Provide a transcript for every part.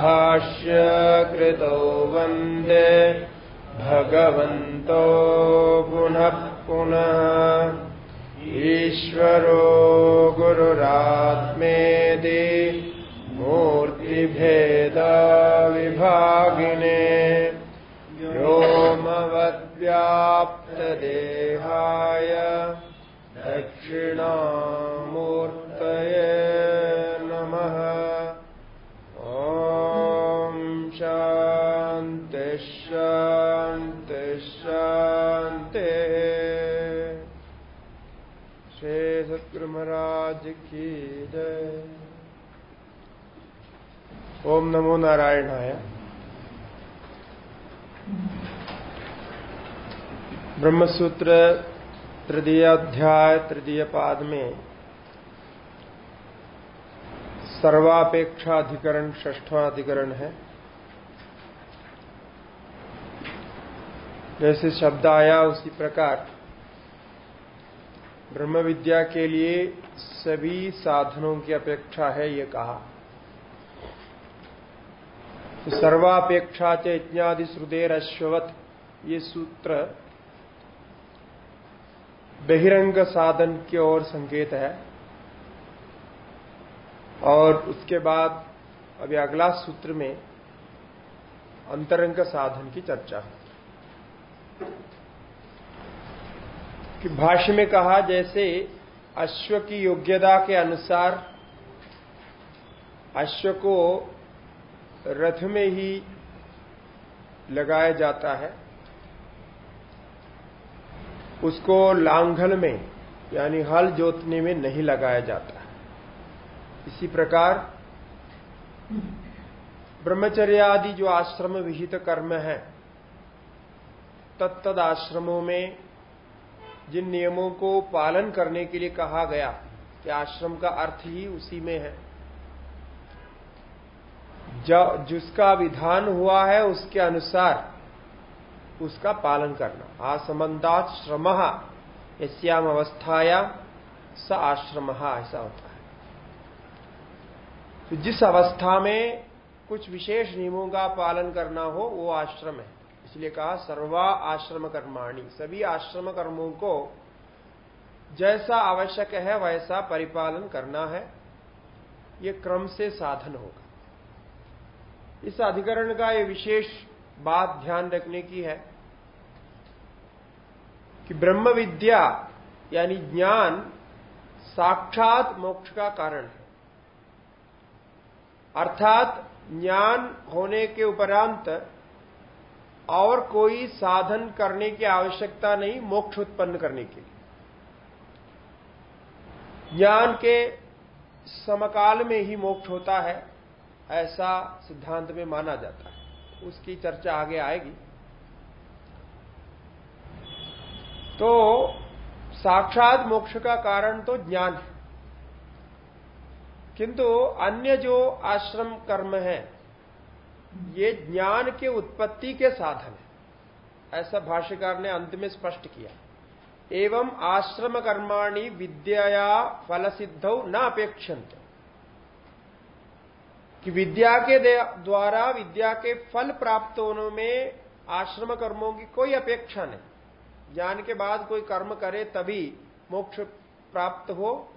सूत्रभाष्य कृतो वन्दे भगवन्तो पुनः पुनः। ईश्वरो गुरुरात्मेति मूर्तिभेदविभागिने महाराज की जय। ओम नमो नारायणाय। ब्रह्मसूत्र तृतीय अध्याय, तृतीय पाद में सर्वापेक्षा अधिकरण ष्ठवां अधिकरण है। जैसे शब्द आया उसी प्रकार ब्रह्म विद्या के लिए सभी साधनों की अपेक्षा है ये कहा। तो सर्वापेक्षा इत्यादि श्रुदेर अश्वत ये सूत्र बहिरंग साधन की ओर संकेत है। और उसके बाद अभी अगला सूत्र में अंतरंग साधन की चर्चा है। कि भाष्य में कहा, जैसे अश्व की योग्यता के अनुसार अश्व को रथ में ही लगाया जाता है। उसको लांघल में, यानी हल जोतने में नहीं लगाया जाता। है इसी प्रकार ब्रह्मचर्य आदि जो आश्रम विहित कर्म है तत्द आश्रमों में जिन नियमों को पालन करने के लिए कहा गया कि आश्रम का अर्थ ही उसी में है। जिसका विधान हुआ है उसके अनुसार उसका पालन करना। आसमंदात श्रम यश्याम अवस्थाया स आश्रम, ऐसा होता है। तो जिस अवस्था में कुछ विशेष नियमों का पालन करना हो, वो आश्रम है। इसलिए कहा, सर्वा आश्रम कर्माणी। सभी आश्रम कर्मों को जैसा आवश्यक है, वैसा परिपालन करना है। ये क्रम से साधन होगा। इस अधिकरण का ये विशेष बात ध्यान रखने की है कि ब्रह्म विद्या यानी ज्ञान साक्षात मोक्ष का कारण है। अर्थात ज्ञान होने के उपरांत और कोई साधन करने की आवश्यकता नहीं, मोक्ष उत्पन्न करने के लिए। ज्ञान के समकाल में ही मोक्ष होता है, ऐसा सिद्धांत में माना जाता है। उसकी चर्चा आगे आएगी। तो साक्षात मोक्ष का कारण तो ज्ञान है। किंतु अन्य जो आश्रम कर्म है ये ज्ञान के उत्पत्ति के साधन है। ऐसा भाष्यकार ने अंत में स्पष्ट किया। एवं आश्रम कर्माणी विद्या फल सिद्ध न अपेक्षंत कि विद्या के द्वारा विद्या के फल प्राप्त होने में आश्रम कर्मों की कोई अपेक्षा नहीं। ज्ञान के बाद कोई कर्म करे तभी मोक्ष प्राप्त हो।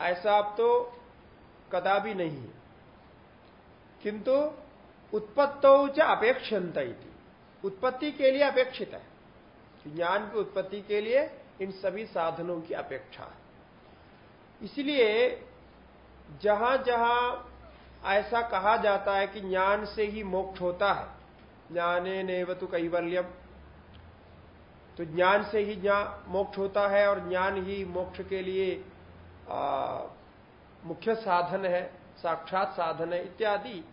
ऐसा अब तो कदापि नहीं है। किंतु उत्पत्तो च अपेक्षंत उत्पत्ति के लिए अपेक्षित है। ज्ञान की उत्पत्ति के लिए इन सभी साधनों की अपेक्षा है। इसलिए जहाँ जहाँ ऐसा कहा जाता है कि ज्ञान से ही मोक्ष होता है ज्ञाने नेव तो कैवल्यम। तो ज्ञान से ही ज्ञान मोक्ष होता है और ज्ञान ही मोक्ष के लिए आ, मुख्य साधन है साक्षात साधन है इत्यादि।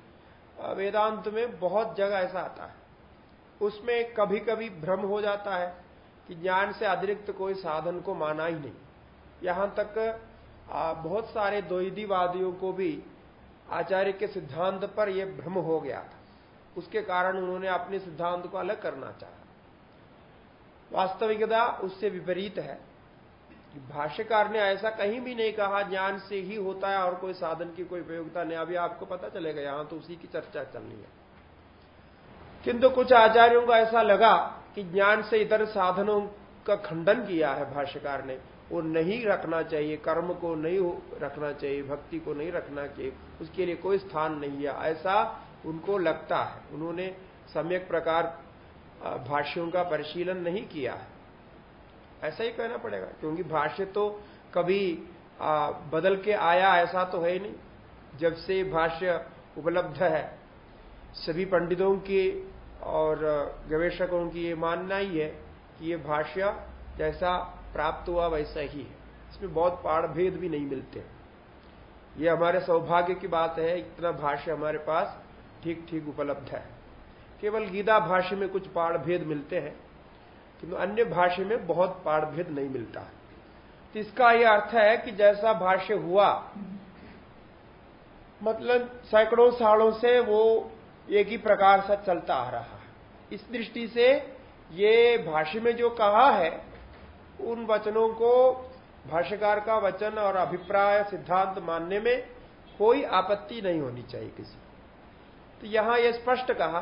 वेदांत में बहुत जगह ऐसा आता है। उसमें कभी कभी भ्रम हो जाता है कि ज्ञान से अतिरिक्त कोई साधन को माना ही नहीं। यहाँ तक बहुत सारे द्वैदीवादियों को भी आचार्य के सिद्धांत पर यह भ्रम हो गया था। उसके कारण उन्होंने अपने सिद्धांत को अलग करना चाहा। वास्तविकता उससे विपरीत है। भाष्यकार ने ऐसा कहीं भी नहीं कहा, ज्ञान से ही होता है और कोई साधन की कोई उपयोगिता नहीं। अभी आपको पता चलेगा, यहाँ तो उसी की चर्चा चलनी है। किंतु कुछ आचार्यों को ऐसा लगा कि ज्ञान से इतर साधनों का खंडन किया है भाष्यकार ने। वो नहीं रखना चाहिए, कर्म को नहीं रखना चाहिए, भक्ति को नहीं रखना चाहिए, उसके लिए कोई स्थान नहीं है। ऐसा उनको लगता है। उन्होंने सम्यक प्रकार भाष्यों का परिशीलन नहीं किया है। ऐसा ही कहना पड़ेगा क्योंकि भाष्य तो कभी आ, बदल के आया ऐसा तो है ही नहीं। जब से भाष्य उपलब्ध है सभी पंडितों की और गवेषकों की ये मानना ही है कि ये भाष्य जैसा प्राप्त हुआ वैसा ही है। इसमें बहुत पाड़ भेद भी नहीं मिलते। ये हमारे सौभाग्य की बात है इतना भाष्य हमारे पास ठीक ठीक उपलब्ध है। केवल गीता भाष्य में कुछ पाड़ भेद मिलते हैं। किंतु अन्य भाष्य में बहुत पाड़भेद नहीं मिलता है। तो इसका यह अर्थ है कि जैसा भाष्य हुआ मतलब सैकड़ों सालों से वो एक ही प्रकार से चलता आ रहा है। इस दृष्टि से ये भाष्य में जो कहा है, उन वचनों को भाष्यकार का वचन और अभिप्राय, सिद्धांत मानने में कोई आपत्ति नहीं होनी चाहिए किसी तो यहाँ यह स्पष्ट कहा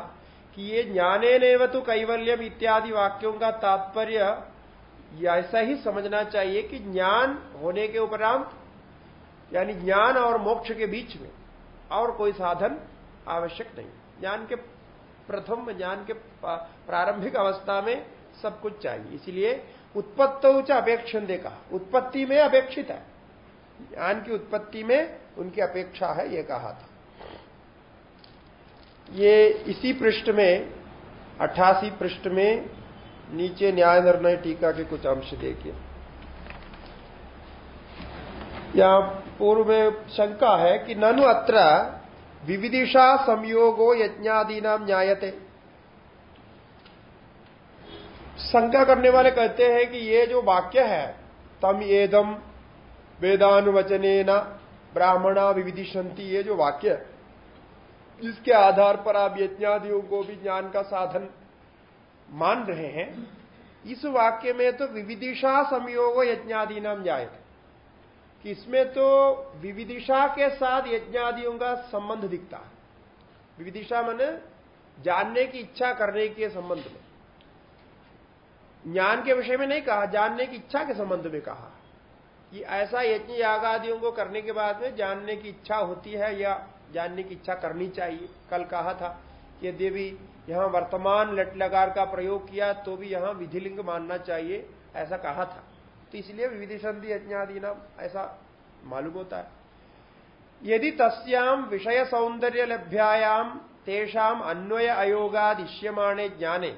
कि ये ज्ञाने नेव तो कैवल्यम इत्यादि वाक्यों का तात्पर्य ऐसा ही समझना चाहिए कि ज्ञान होने के उपरांत, यानी ज्ञान और मोक्ष के बीच में और कोई साधन आवश्यक नहीं। ज्ञान के प्रथम, ज्ञान के प्रारंभिक अवस्था में सब कुछ चाहिए। इसलिए उत्पत्त अपेक्षण देखा। उत्पत्ति में अपेक्षित है। ज्ञान की उत्पत्ति में उनकी अपेक्षा है, ये कहा था। ये इसी पृष्ठ में, अट्ठासी पृष्ठ में नीचे न्याय निर्णय टीका के कुछ अंश देखिए। यहाँ पूर्व में शंका है कि ननु अत्र विविदिशा संयोगो यज्ञादीना न्यायते शंका करने वाले कहते हैं कि ये जो वाक्य है, तम एदम वेदानुवचने न ब्राह्मणा विविधिशंति ये जो वाक्य जिसके आधार पर आप यज्ञादियों को भी ज्ञान का साधन मान रहे हैं, इस वाक्य में तो विविदिशा संयोग यज्ञादि नाम जाए। कि इसमें तो विविदिशा के साथ यज्ञादियों का संबंध दिखता है। विविदिशा मैंने जानने की इच्छा करने के संबंध में। ज्ञान के विषय में नहीं कहा, जानने की इच्छा के संबंध में कहा। कि ऐसा यज्ञ यागादियों को करने के बाद में जानने की इच्छा होती है या जानने की इच्छा करनी चाहिए। कल कहा था कि देवी, यहाँ वर्तमान लट लगार का प्रयोग किया तो भी यहाँ विधिलिंग मानना चाहिए, ऐसा कहा था। तो इसलिए विधि संधि यज्ञादि नाम ऐसा मालूम होता है। यदि तस्याम विषय सौंदर्य लभ्यायाम तेषाम अन्वय अयोगादिश्यमाणे ज्ञाने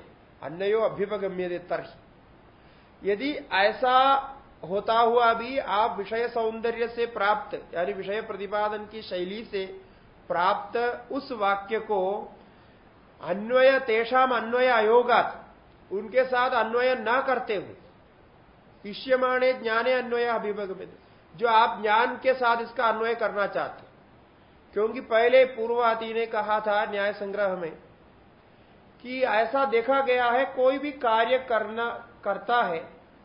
अन्यो अभ्युपगम्य तरही। यदि ऐसा होता हुआ भी आप विषय सौंदर्य से प्राप्त, यानी विषय प्रतिपादन की शैली से प्राप्त उस वाक्य को अन्वय, तेषाम अन्वय अयोगात उनके साथ अन्वय न करते हुए इष्यमाणे ज्ञाने अन्वय अभिभगमित। जो आप ज्ञान के साथ इसका अन्वय करना चाहते क्योंकि पहले पूर्वाती ने कहा था न्याय संग्रह में कि ऐसा देखा गया है, कोई भी कार्य करना, करता है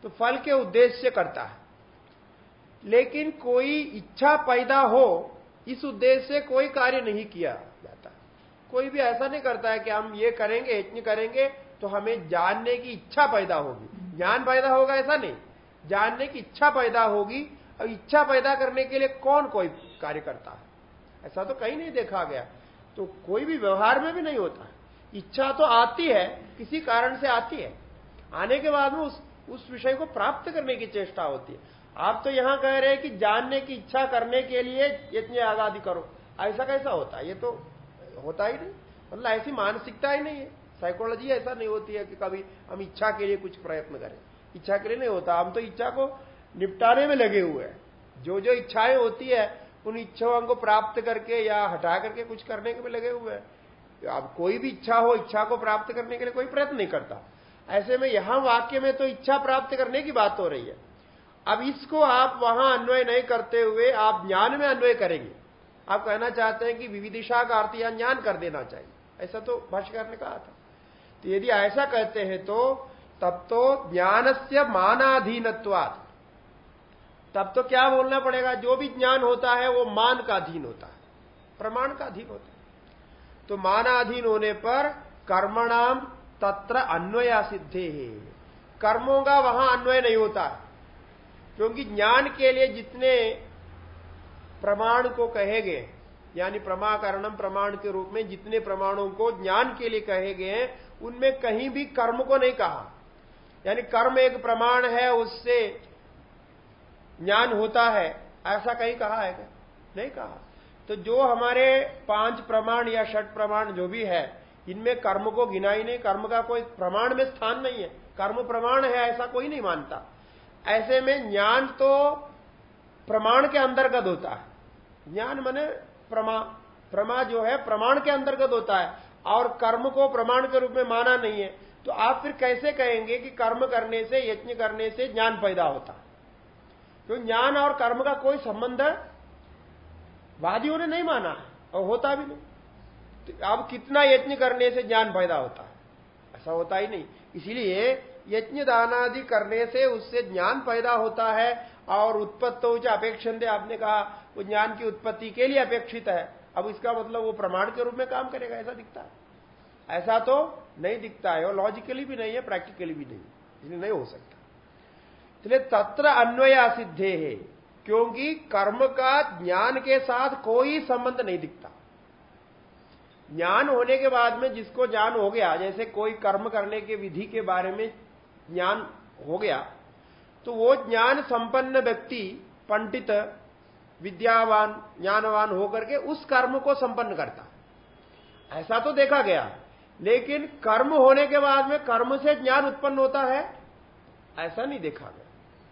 तो फल के उद्देश्य करता है। लेकिन कोई इच्छा पैदा हो इस उद्देश्य से कोई कार्य नहीं किया जाता। कोई भी ऐसा नहीं करता है कि हम ये करेंगे यज्ञ करेंगे तो हमें जानने की इच्छा पैदा होगी। ज्ञान पैदा होगा ऐसा नहीं। जानने की इच्छा पैदा होगी, और इच्छा पैदा करने के लिए कौन कोई कार्य करता है? ऐसा तो कहीं नहीं देखा गया। तो कोई भी व्यवहार में भी नहीं होता। इच्छा तो आती है, किसी कारण से आती है। आने के बाद में उस उस विषय को प्राप्त करने की चेष्टा होती है। आप तो यहाँ कह रहे हैं कि जानने की इच्छा करने के लिए यज्ञ आज़ादी करो। ऐसा कैसा होता है? ये तो होता ही नहीं। मतलब ऐसी मानसिकता ही नहीं है। साइकोलॉजी ऐसा नहीं होती है कि कभी हम इच्छा के लिए कुछ प्रयत्न करें। इच्छा के लिए नहीं होता। हम तो इच्छा को निपटाने में लगे हुए हैं। जो जो इच्छाएँ होती है, उन इच्छाओं को प्राप्त करके या हटा करके कुछ करने के में लगे हुए हैं। अब कोई भी इच्छा हो, इच्छा को प्राप्त करने के लिए कोई प्रयत्न नहीं करता। ऐसे में यहाँ वाक्य में तो इच्छा प्राप्त करने की बात हो रही है। अब इसको आप वहाँ अन्वय नहीं करते हुए, आप ज्ञान में अन्वय करेंगे। आप कहना चाहते हैं कि विविदिशा का अर्थ यहाँ ज्ञान कर देना चाहिए। ऐसा तो भाष्यकार ने कहा था। तो यदि ऐसा कहते हैं तो तब तो ज्ञान से मानाधीनत्वाद तब तो क्या बोलना पड़ेगा? जो भी ज्ञान होता है, वो मान का अधीन होता है। प्रमाण का अधीन होता है। तो मानाधीन होने पर कर्मणाम तत्र अन्वया सिद्धे कर्मों का वहाँ अन्वय नहीं होता है। क्योंकि ज्ञान के लिए जितने प्रमाण को कहे गए यानी प्रमाकरणम प्रमाण के रूप में जितने प्रमाणों को ज्ञान के लिए कहे गए हैं उनमें कहीं भी कर्म को नहीं कहा। यानी कर्म एक प्रमाण है, उससे ज्ञान होता है। ऐसा कहीं कहा है क्या? नहीं कहा। तो जो हमारे पाँच प्रमाण या षट प्रमाण जो भी है, इनमें कर्म को गिना ही नहीं, कर्म का कोई प्रमाण में स्थान नहीं है। कर्म प्रमाण है, ऐसा कोई नहीं मानता। ऐसे में ज्ञान तो प्रमाण के अंतर्गत होता है। ज्ञान मने प्रमा प्रमा जो है प्रमाण के अंतर्गत होता है और कर्म को प्रमाण के रूप में माना नहीं है। तो आप फिर कैसे कहेंगे कि कर्म करने से, यज्ञ करने से ज्ञान पैदा होता तो ज्ञान और कर्म का कोई संबंध वादियों ने नहीं माना है और होता भी नहीं। तो अब कितना यज्ञ करने से ज्ञान पैदा होता है? ऐसा होता ही नहीं। इसीलिए यज्ञ दानादि करने से उससे ज्ञान पैदा होता है और उत्पत्त जो अपेक्षण दे आपने कहा, वो ज्ञान की उत्पत्ति के लिए अपेक्षित है। अब इसका मतलब वो प्रमाण के रूप में काम करेगा, ऐसा दिखता है। ऐसा तो नहीं दिखता है, और लॉजिकली भी नहीं है प्रैक्टिकली भी नहीं, इसलिए नहीं हो सकता। इसलिए तत्र अन्वय सिद्धे है, क्योंकि कर्म का ज्ञान के साथ कोई संबंध नहीं दिखता। ज्ञान होने के बाद में जिसको ज्ञान हो गया, जैसे कोई कर्म करने के विधि के बारे में ज्ञान हो गया तो वो ज्ञान संपन्न व्यक्ति, पंडित, विद्यावान, ज्ञानवान होकर के उस कर्म को संपन्न करता। ऐसा तो देखा गया, लेकिन कर्म होने के बाद में कर्म से ज्ञान उत्पन्न होता है, ऐसा नहीं देखा गया।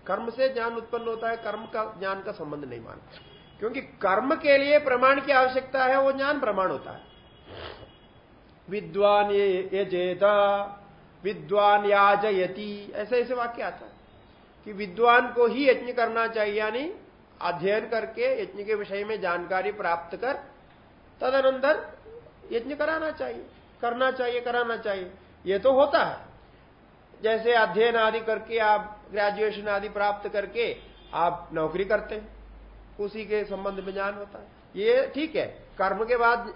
कर्म से ज्ञान उत्पन्न होता है, कर्म का ज्ञान का संबंध नहीं मानता। क्योंकि कर्म के लिए प्रमाण की आवश्यकता है, वो ज्ञान प्रमाण होता है। विद्वान ये जेता विद्वान याजयती। ऐसे ऐसे वाक्य आता है कि विद्वान को ही यज्ञ करना चाहिए, यानी अध्ययन करके यज्ञ के विषय में जानकारी प्राप्त कर, तदनंतर यज्ञ कराना चाहिए, करना चाहिए, कराना चाहिए। ये तो होता है। जैसे अध्ययन आदि करके, आप ग्रेजुएशन आदि प्राप्त करके आप नौकरी करते हैं, उसी के संबंध में ज्ञान होता है। ये ठीक है, कर्म के बाद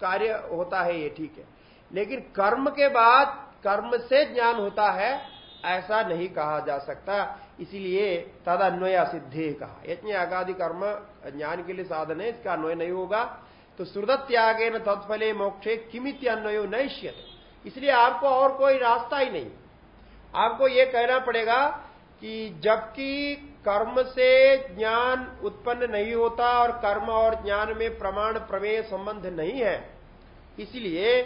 कार्य होता है, ये ठीक है। लेकिन कर्म के बाद कर्म से ज्ञान होता है, ऐसा नहीं कहा जा सकता। इसीलिए तद अन्वय सिद्धे कहा। यज्ञ आगादि कर्म ज्ञान के लिए साधन है, इसका अन्वय नहीं होगा। तो श्रुदत त्यागे न तत्फले मोक्षे किमित अन्वय नैश्य इसलिए आपको और कोई रास्ता ही नहीं। आपको यह कहना पड़ेगा कि जबकि कर्म से ज्ञान उत्पन्न नहीं होता और कर्म और ज्ञान में प्रमाण प्रमेय संबंध नहीं है, इसलिए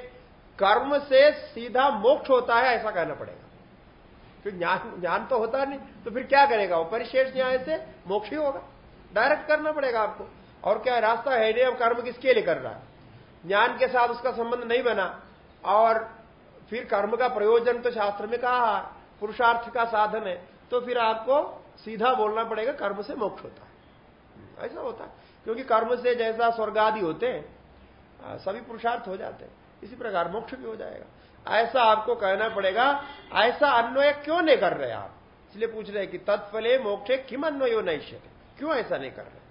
कर्म से सीधा मोक्ष होता है, ऐसा कहना पड़ेगा। क्योंकि ज्ञान ज्ञान तो होता नहीं तो फिर क्या करेगा? वो परिशेष न्याय से मोक्ष ही होगा। डायरेक्ट करना पड़ेगा आपको। और क्या रास्ता है नहीं, अब कर्म किसके लिए कर रहा है? ज्ञान के साथ उसका संबंध नहीं बना। और फिर कर्म का प्रयोजन तो शास्त्र में कहा पुरुषार्थ का साधन है तो फिर आपको सीधा बोलना पड़ेगा, कर्म से मोक्ष होता है। ऐसा होता है। क्योंकि कर्म से जैसा स्वर्ग आदि होते हैं सभी पुरुषार्थ हो जाते हैं। इसी प्रकार मोक्ष भी हो जाएगा। ऐसा आपको कहना पड़ेगा, ऐसा अन्वय क्यों नहीं कर रहे आप? इसलिए पूछ रहे कि तत्फले मोक्षे किम अन्वयो नहीं क्यों ऐसा नहीं कर रहे?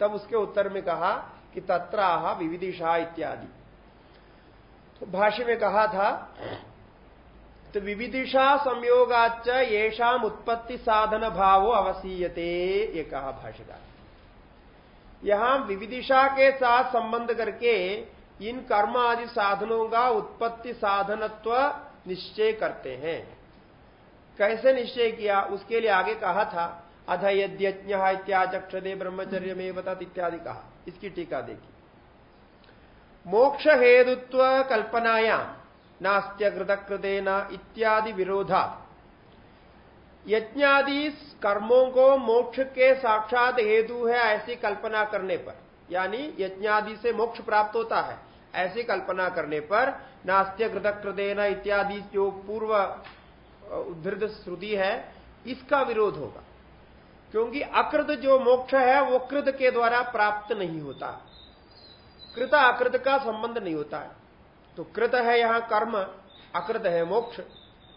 तब उसके उत्तर में कहा कि तत्राह विविदिशा इत्यादि। तो भाष्य में कहा था तो विविदिशा संयोगाच येषाम उत्पत्ति साधन भावो अवसीयते, ये कहा भाष्यकार। यहाँ विविदिशा के साथ संबंध करके इन कर्म आदि साधनों का उत्पत्ति साधनत्व निश्चय करते हैं। कैसे निश्चय किया? उसके लिए आगे कहा था अध यज्ञ इत्याचक्षदे ब्रह्मचर्य में बता इत्यादि कहा। इसकी टीका देखी मोक्ष हेतुत्व कल्पनाया, नास्त्य कृतकृते न इत्यादि विरोधा यज्ञादि कर्मों को मोक्ष के साक्षात हेतु है ऐसी कल्पना करने पर। यानी यज्ञादि से मोक्ष प्राप्त होता है। ऐसी कल्पना करने पर नास्त्य कृतकृदेना इत्यादि जो पूर्व उद्धृत श्रुति है, इसका विरोध होगा। क्योंकि अकृत जो मोक्ष है, वो कृत के द्वारा प्राप्त नहीं होता। कृत अकृत का संबंध नहीं होता है। तो कृत है यहाँ कर्म, अकृत है मोक्ष।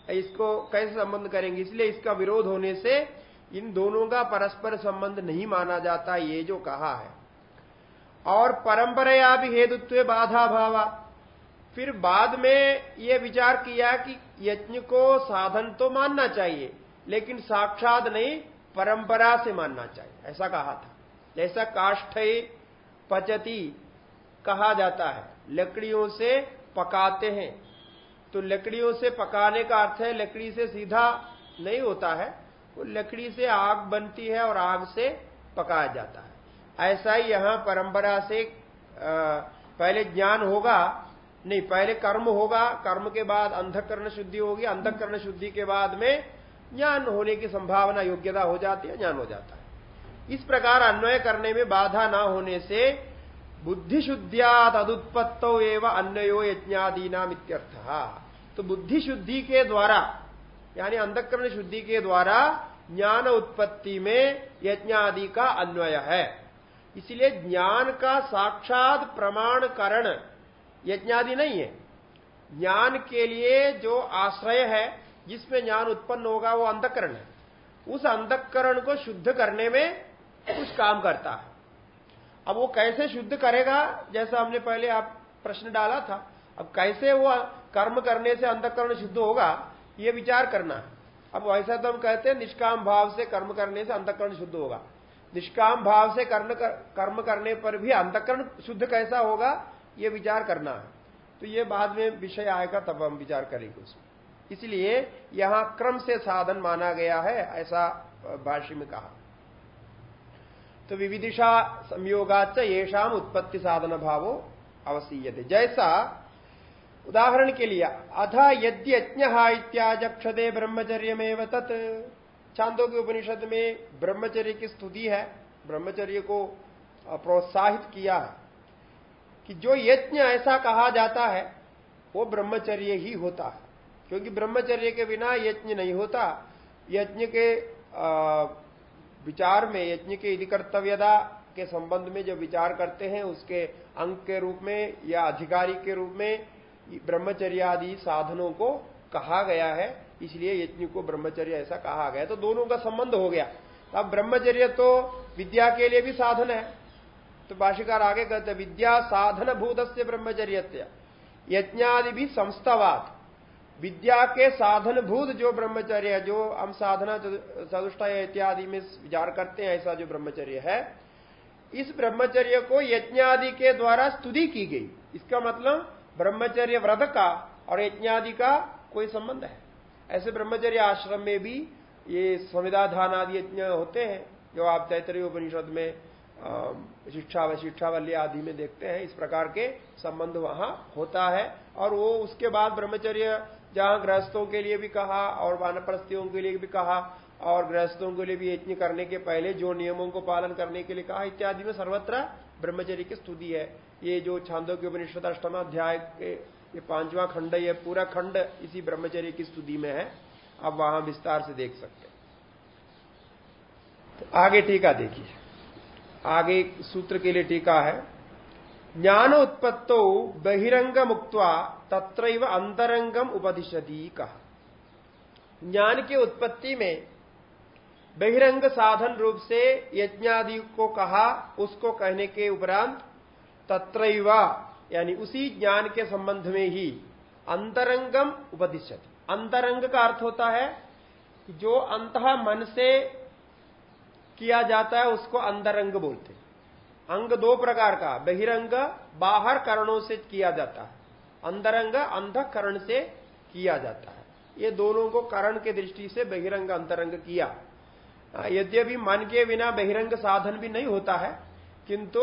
इसको कैसे संबंध करेंगे? इसलिए इसका विरोध होने से इन दोनों का परस्पर संबंध नहीं माना जाता, ये जो कहा है। और परंपराया भी हेतुत्व बाधा भावा। फिर बाद में यह विचार किया कि यज्ञ को साधन तो मानना चाहिए, लेकिन साक्षात नहीं, परंपरा से मानना चाहिए। ऐसा कहा था। जैसा काष्ठ पचती कहा जाता है, लकड़ियों से पकाते हैं। तो लकड़ियों से पकाने का अर्थ है, लकड़ी से सीधा नहीं होता है, वो लकड़ी से आग बनती है और आग से पकाया जाता है। ऐसा ही यहाँ परंपरा से पहले ज्ञान होगा, नहीं, पहले कर्म होगा, कर्म के बाद अंधकरण शुद्धि होगी, अंधकरण शुद्धि के बाद में ज्ञान होने की संभावना, योग्यता हो जाती है, ज्ञान हो जाता है। इस प्रकार अन्वय करने में बाधा ना होने से बुद्धि शुद्धियाद अदुत्पत्तो एवं अन्वयो यज्ञादी नाम इत्यर्थ। तो बुद्धि शुद्धि के द्वारा, यानी अंधकरण शुद्धि के द्वारा ज्ञान उत्पत्ति में यज्ञादि का अन्वय है। इसलिए ज्ञान का साक्षात प्रमाण करण यज्ञादि नहीं है। ज्ञान के लिए जो आश्रय है, जिसमें ज्ञान उत्पन्न होगा, वो अंधकरण है। उस अंधकरण को शुद्ध करने में कुछ काम करता है। अब वो कैसे शुद्ध करेगा, जैसा हमने पहले आप प्रश्न डाला था, अब कैसे वो कर्म करने से अंधकरण शुद्ध होगा, ये विचार करना है। अब वैसा तो हम कहते हैं, निष्काम भाव से कर्म करने से अंतकरण शुद्ध होगा। निष्काम भाव से कर्म कर, कर्म करने पर भी अंतकरण शुद्ध कैसा होगा ये विचार करना है। तो ये बाद में विषय आएगा तब हम विचार करेंगे उसमें। इसलिए यहाँ क्रम से साधन माना गया है ऐसा भाष्य में कहा। तो विविदिशा संयोगाच ये शाम उत्पत्ति साधन भावो अवसीयते। जैसा उदाहरण के लिए अथ यद्य इत्याजक्षदे ब्रह्मचर्य में तत् चांदो के उपनिषद में ब्रह्मचर्य की स्तुति है। ब्रह्मचर्य को प्रोत्साहित किया है कि जो यज्ञ ऐसा कहा जाता है, वो ब्रह्मचर्य ही होता है। क्योंकि ब्रह्मचर्य के बिना यज्ञ नहीं होता। यज्ञ के विचार में, यज्ञ के यदि कर्तव्यता के संबंध में जो विचार करते हैं, उसके अंक के रूप में या अधिकारी के रूप में ब्रह्मचर्य आदि साधनों को कहा गया है। इसलिए यज्ञ को ब्रह्मचर्य ऐसा कहा गया। तो दोनों का संबंध हो गया। अब ब्रह्मचर्य तो विद्या के लिए भी साधन है। तो भाषिकार आगे कहते विद्या साधन भूत से ब्रह्मचर्य यज्ञादि भी संस्थावाद विद्या के साधन भूत जो ब्रह्मचर्य है, जो हम साधना चतुष्टा इत्यादि में विचार करते हैं, ऐसा जो ब्रह्मचर्य है, इस ब्रह्मचर्य को यज्ञादि के द्वारा स्तुति की गई। इसका मतलब ब्रह्मचर्य व्रत का और यज्ञादि का कोई संबंध है। ऐसे ब्रह्मचर्य आश्रम में भी ये संविधाधान आदि यज्ञ होते हैं, जो आप तैतरीय उपनिषद में शिक्षा व शिक्षावल्य आदि में देखते हैं, इस प्रकार के संबंध वहाँ होता है। और वो उसके बाद ब्रह्मचर्य जहाँ गृहस्थों के लिए भी कहा, और वानप्रस्थियों के लिए भी कहा, और गृहस्थों के लिए भी यज्ञ करने के पहले जो नियमों को पालन करने के लिए कहा, इत्यादि में सर्वत्र ब्रह्मचर्य की स्तुति है। ये जो छांदों के उपनिषद अष्टमाध्याय के ये पांचवा खंड, ये पूरा खंड इसी ब्रह्मचर्य की स्तुति में है। आप वहाँ विस्तार से देख सकते हैं। तो आगे टीका देखिए। आगे सूत्र के लिए टीका है। ज्ञान उत्पत्तो बहिरंग मुक्त तत्र अंतरंगम उपदिशती कहा। ज्ञान की उत्पत्ति में बहिरंग साधन रूप से यज्ञादि को कहा, उसको कहने के उपरांत तत्र यानी उसी ज्ञान के संबंध में ही अंतरंगम उपदिशति अंतरंग का अर्थ होता है जो अंत मन से किया जाता है, उसको अंतरंग बोलते अंग दो प्रकार का, बहिरंग, बाहर करणों से किया जाता है। अंतरंग अंधकरण से किया जाता है। ये दोनों को करण के दृष्टि से बहिरंग, अंतरंग किया। यद्यपि मन के बिना बहिरंग साधन भी नहीं होता है किंतु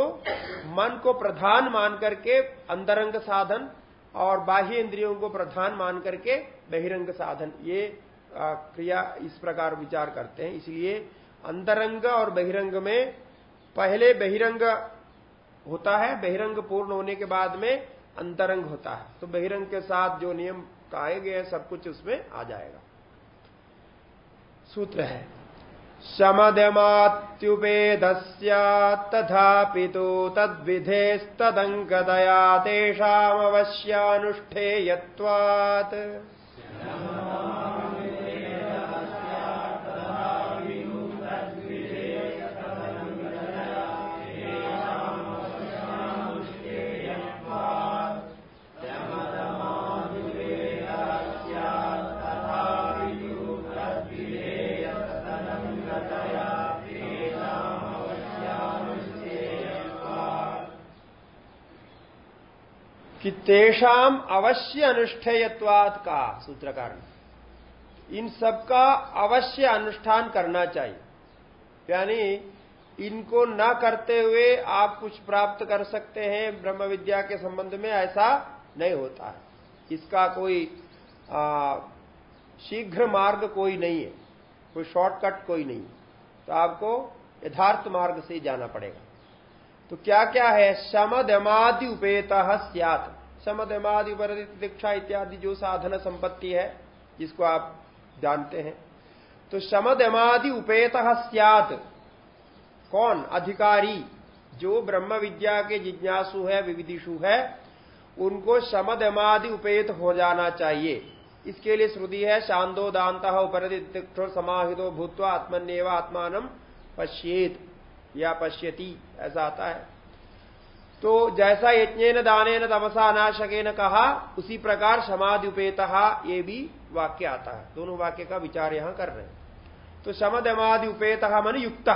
मन को प्रधान मान करके अंतरंग साधन और बाह्य इंद्रियों को प्रधान मान करके बहिरंग साधन, ये क्रिया इस प्रकार विचार करते हैं। इसलिए अंतरंग और बहिरंग में पहले बहिरंग होता है, बहिरंग पूर्ण होने के बाद में अंतरंग होता है। तो बहिरंग के साथ जो नियम कहे गए सब कुछ उसमें आ जाएगा। सूत्र है। शमदमात्युपेदस्य तथापि तो तद्विधेस्तदङ्गतया तेषामवश्यानुष्ठेयत्वात् कि तेषाम अवश्य अनुष्ठेयत्वाद का सूत्रकार इन सबका अवश्य अनुष्ठान करना चाहिए। यानी इनको न करते हुए आप कुछ प्राप्त कर सकते हैं, ब्रह्म विद्या के संबंध में ऐसा नहीं होता है। इसका कोई शीघ्र मार्ग कोई नहीं है, कोई शॉर्टकट कोई नहीं है। तो आपको यथार्थ मार्ग से जाना पड़ेगा। तो क्या क्या है? समदमादि उपेत सियात। समदमादि दीक्षा इत्यादि जो साधन संपत्ति है, जिसको आप जानते हैं। तो समदमादि उपेत सियात। कौन? अधिकारी। जो ब्रह्म विद्या के जिज्ञासु है विविधिशु है, उनको समदमादि उपेत हो जाना चाहिए। इसके लिए श्रुति है, शांदो दांत उपरदिक्षो समाहितो भूतवा आत्मन्यव आत्मान पश्येत। या पश्यति, ऐसा आता है। तो जैसा यज्ञ दाने न तपसा नाशके न कहा, उसी प्रकार समाधि उपेत ये भी वाक्य आता है। दोनों वाक्य का विचार यहाँ कर रहे हैं। तो समदमादि उपेत मन युक्त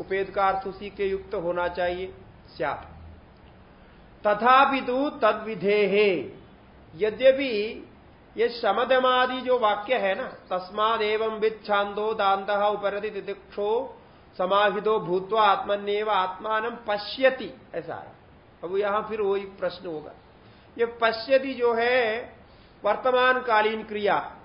उपेद का अर्थ उसी के युक्त होना चाहिए, स्यात। तथापि तो तद विधे यद्यपि ये समदमादि जो वाक्य है ना तस्माद एवं विद छांदो दांत उपरति तितिक्षो समाहितो भूतवा आत्मन्यव आत्मान पश्यति। ऐसा है। अब यहाँ फिर वही प्रश्न होगा। ये पश्यति जो है वर्तमान कालीन क्रिया।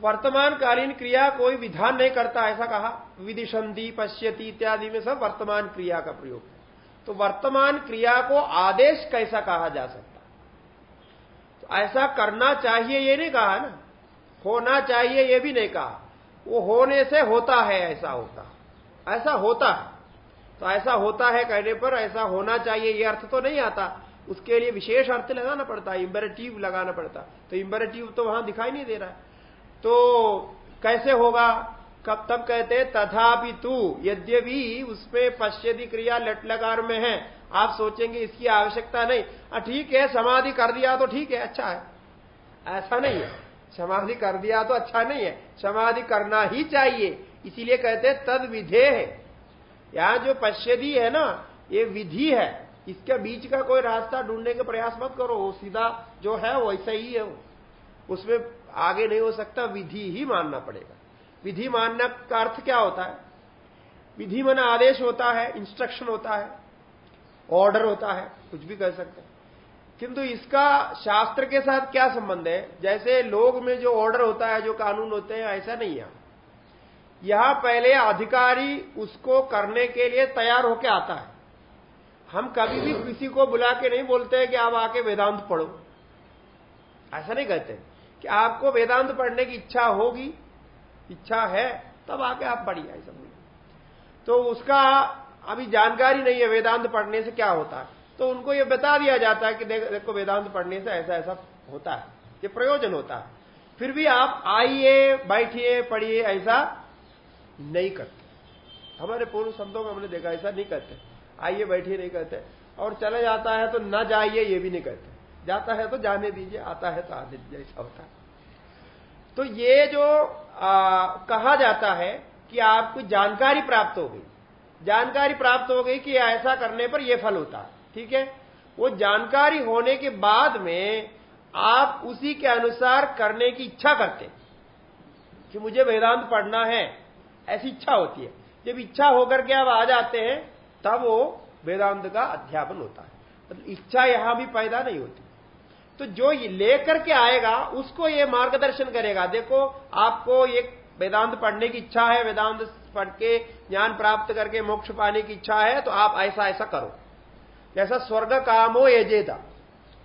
वर्तमान कालीन क्रिया कोई विधान नहीं करता, ऐसा कहा। विदिशंति पश्यति इत्यादि में सब वर्तमान क्रिया का प्रयोग है। तो वर्तमान क्रिया को आदेश कैसा कहा जा सकता? तो ऐसा करना चाहिए ये नहीं कहा ना। होना चाहिए ये भी नहीं कहा। वो होने से होता है, ऐसा होता। ऐसा होता है। तो ऐसा होता है कहने पर ऐसा होना चाहिए, ये अर्थ तो नहीं आता। उसके लिए विशेष अर्थ लगाना पड़ता है इम्बरेटिव लगाना पड़ता। तो इम्बरेटिव तो वहाँ दिखाई नहीं दे रहा तो कैसे होगा? कब तब कहते तथापि तू, यद्यपि उसमें पश्चिमी क्रिया लट लगार में है, आप सोचेंगे इसकी आवश्यकता नहीं। ठीक है, समाधि कर दिया तो ठीक है अच्छा है। ऐसा नहीं है। समाधि कर दिया तो अच्छा नहीं है। समाधि करना ही चाहिए। इसीलिए कहते हैं, तद विधेय है। यहाँ जो पश्चिदी है ना, ये विधि है। इसके बीच का कोई रास्ता ढूँढने का प्रयास मत करो। वो सीधा जो है, वैसा ही है उसमें आगे नहीं हो सकता, विधि ही मानना पड़ेगा। विधि मानना का अर्थ क्या होता है? विधि मन आदेश होता है इंस्ट्रक्शन होता है ऑर्डर होता है, कुछ भी कह सकते हैं। किंतु इसका शास्त्र के साथ क्या संबंध है? जैसे लोग में जो ऑर्डर होता है, जो कानून होते हैं, ऐसा नहीं है। यहाँ पहले अधिकारी उसको करने के लिए तैयार होके आता है। हम कभी भी किसी को बुला के नहीं बोलते हैं कि आप आके वेदांत पढ़ो। ऐसा नहीं कहते। कि आपको वेदांत पढ़ने की इच्छा होगी, इच्छा है, तब आके आप पढ़िए, ऐसा तो उसका अभी जानकारी नहीं है वेदांत पढ़ने से क्या होता है। तो उनको ये बता दिया जाता है कि देखो वेदांत पढ़ने से ऐसा ऐसा होता है ये प्रयोजन होता है। फिर भी आप आइए बैठिए पढ़िए ऐसा नहीं करते। हमारे पूर्व शब्दों में हमने देखा ऐसा नहीं करते। आइए बैठिए नहीं कहते और चले जाता है तो न जाइए ये भी नहीं कहते जाता है तो जाने दीजिए आता है तो आने दीजिए ऐसा होता है। तो ये जो आ, कहा जाता है कि आपको जानकारी प्राप्त हो गई। जानकारी प्राप्त हो गई कि ऐसा करने पर यह फल होता है। ठीक है? वो जानकारी होने के बाद में आप उसी के अनुसार करने की इच्छा करते कि मुझे वेदांत पढ़ना है। ऐसी इच्छा होती है। जब इच्छा होकर के आप आ जाते हैं, तब वो वेदांत का अध्यापन होता है। मतलब इच्छा यहाँ भी पैदा नहीं होती। तो जो लेकर के आएगा, उसको ये मार्गदर्शन करेगा। देखो, आपको एक वेदांत पढ़ने की इच्छा है, वेदांत पढ़ के ज्ञान प्राप्त करके मोक्ष पाने की इच्छा है तो आप ऐसा ऐसा करो। जैसा स्वर्ग कामो यजेता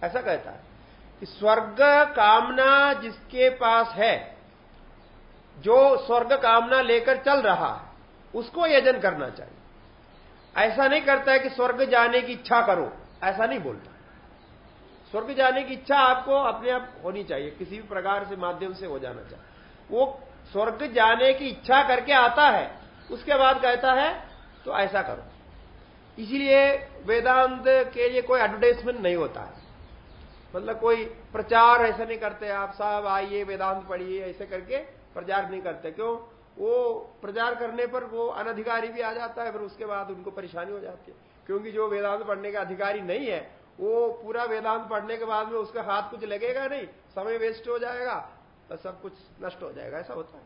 ऐसा कहता है कि स्वर्ग कामना जिसके पास है, जो स्वर्ग कामना लेकर चल रहा है, उसको यजन करना चाहिए। ऐसा नहीं करता है कि स्वर्ग जाने की इच्छा करो, ऐसा नहीं बोलता। स्वर्ग जाने की इच्छा आपको अपने आप होनी चाहिए, किसी भी प्रकार से, माध्यम से हो जाना चाहिए। वो स्वर्ग जाने की इच्छा करके आता है, उसके बाद कहता है तो ऐसा करो। इसीलिए वेदांत के लिए कोई एडवर्टाइजमेंट नहीं होता है। मतलब कोई प्रचार ऐसा नहीं करते, आप साहब आइए, वेदांत पढ़िए, ऐसे करके प्रचार नहीं करते। क्यों? वो प्रचार करने पर वो अनधिकारी भी आ जाता है, फिर उसके बाद उनको परेशानी हो जाती है। क्योंकि जो वेदांत पढ़ने का अधिकारी नहीं है, वो पूरा वेदांत पढ़ने के बाद में उसका हाथ कुछ लगेगा नहीं, समय वेस्ट हो जाएगा तो सब कुछ नष्ट हो जाएगा, ऐसा होता है।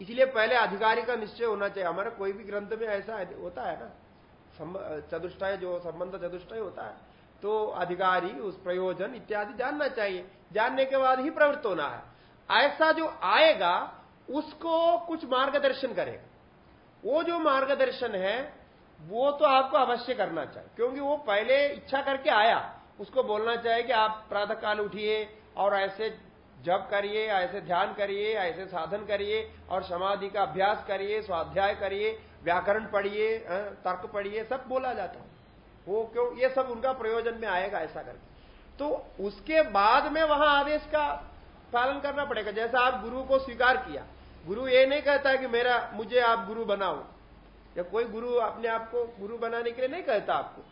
इसलिए पहले अधिकारी का निश्चय होना चाहिए। हमारा कोई भी ग्रंथ में ऐसा होता है ना। चतुष्टय जो संबंध चतुष्टय होता है तो अधिकारी, उस प्रयोजन इत्यादि जानना चाहिए। जानने के बाद ही प्रवृत्त होना है। ऐसा जो आएगा, उसको कुछ मार्गदर्शन करेगा। वो जो मार्गदर्शन है, वो तो आपको अवश्य करना चाहिए। क्योंकि वो पहले इच्छा करके आया। उसको बोलना चाहिए कि आप प्रातः काल उठिए और ऐसे जप करिए, ऐसे ध्यान करिए, ऐसे साधन करिए और समाधि का अभ्यास करिए, स्वाध्याय करिए। व्याकरण पढ़िए तर्क पढ़िए, सब बोला जाता है। वो क्यों? ये सब उनका प्रयोजन में आएगा ऐसा करके। तो उसके बाद में वहाँ आदेश का पालन करना पड़ेगा। जैसा आप गुरु को स्वीकार किया। गुरु ये नहीं कहता कि मेरा, मुझे आप गुरु बनाओ। या कोई गुरु अपने आप को गुरु बनाने के लिए नहीं कहता आपको।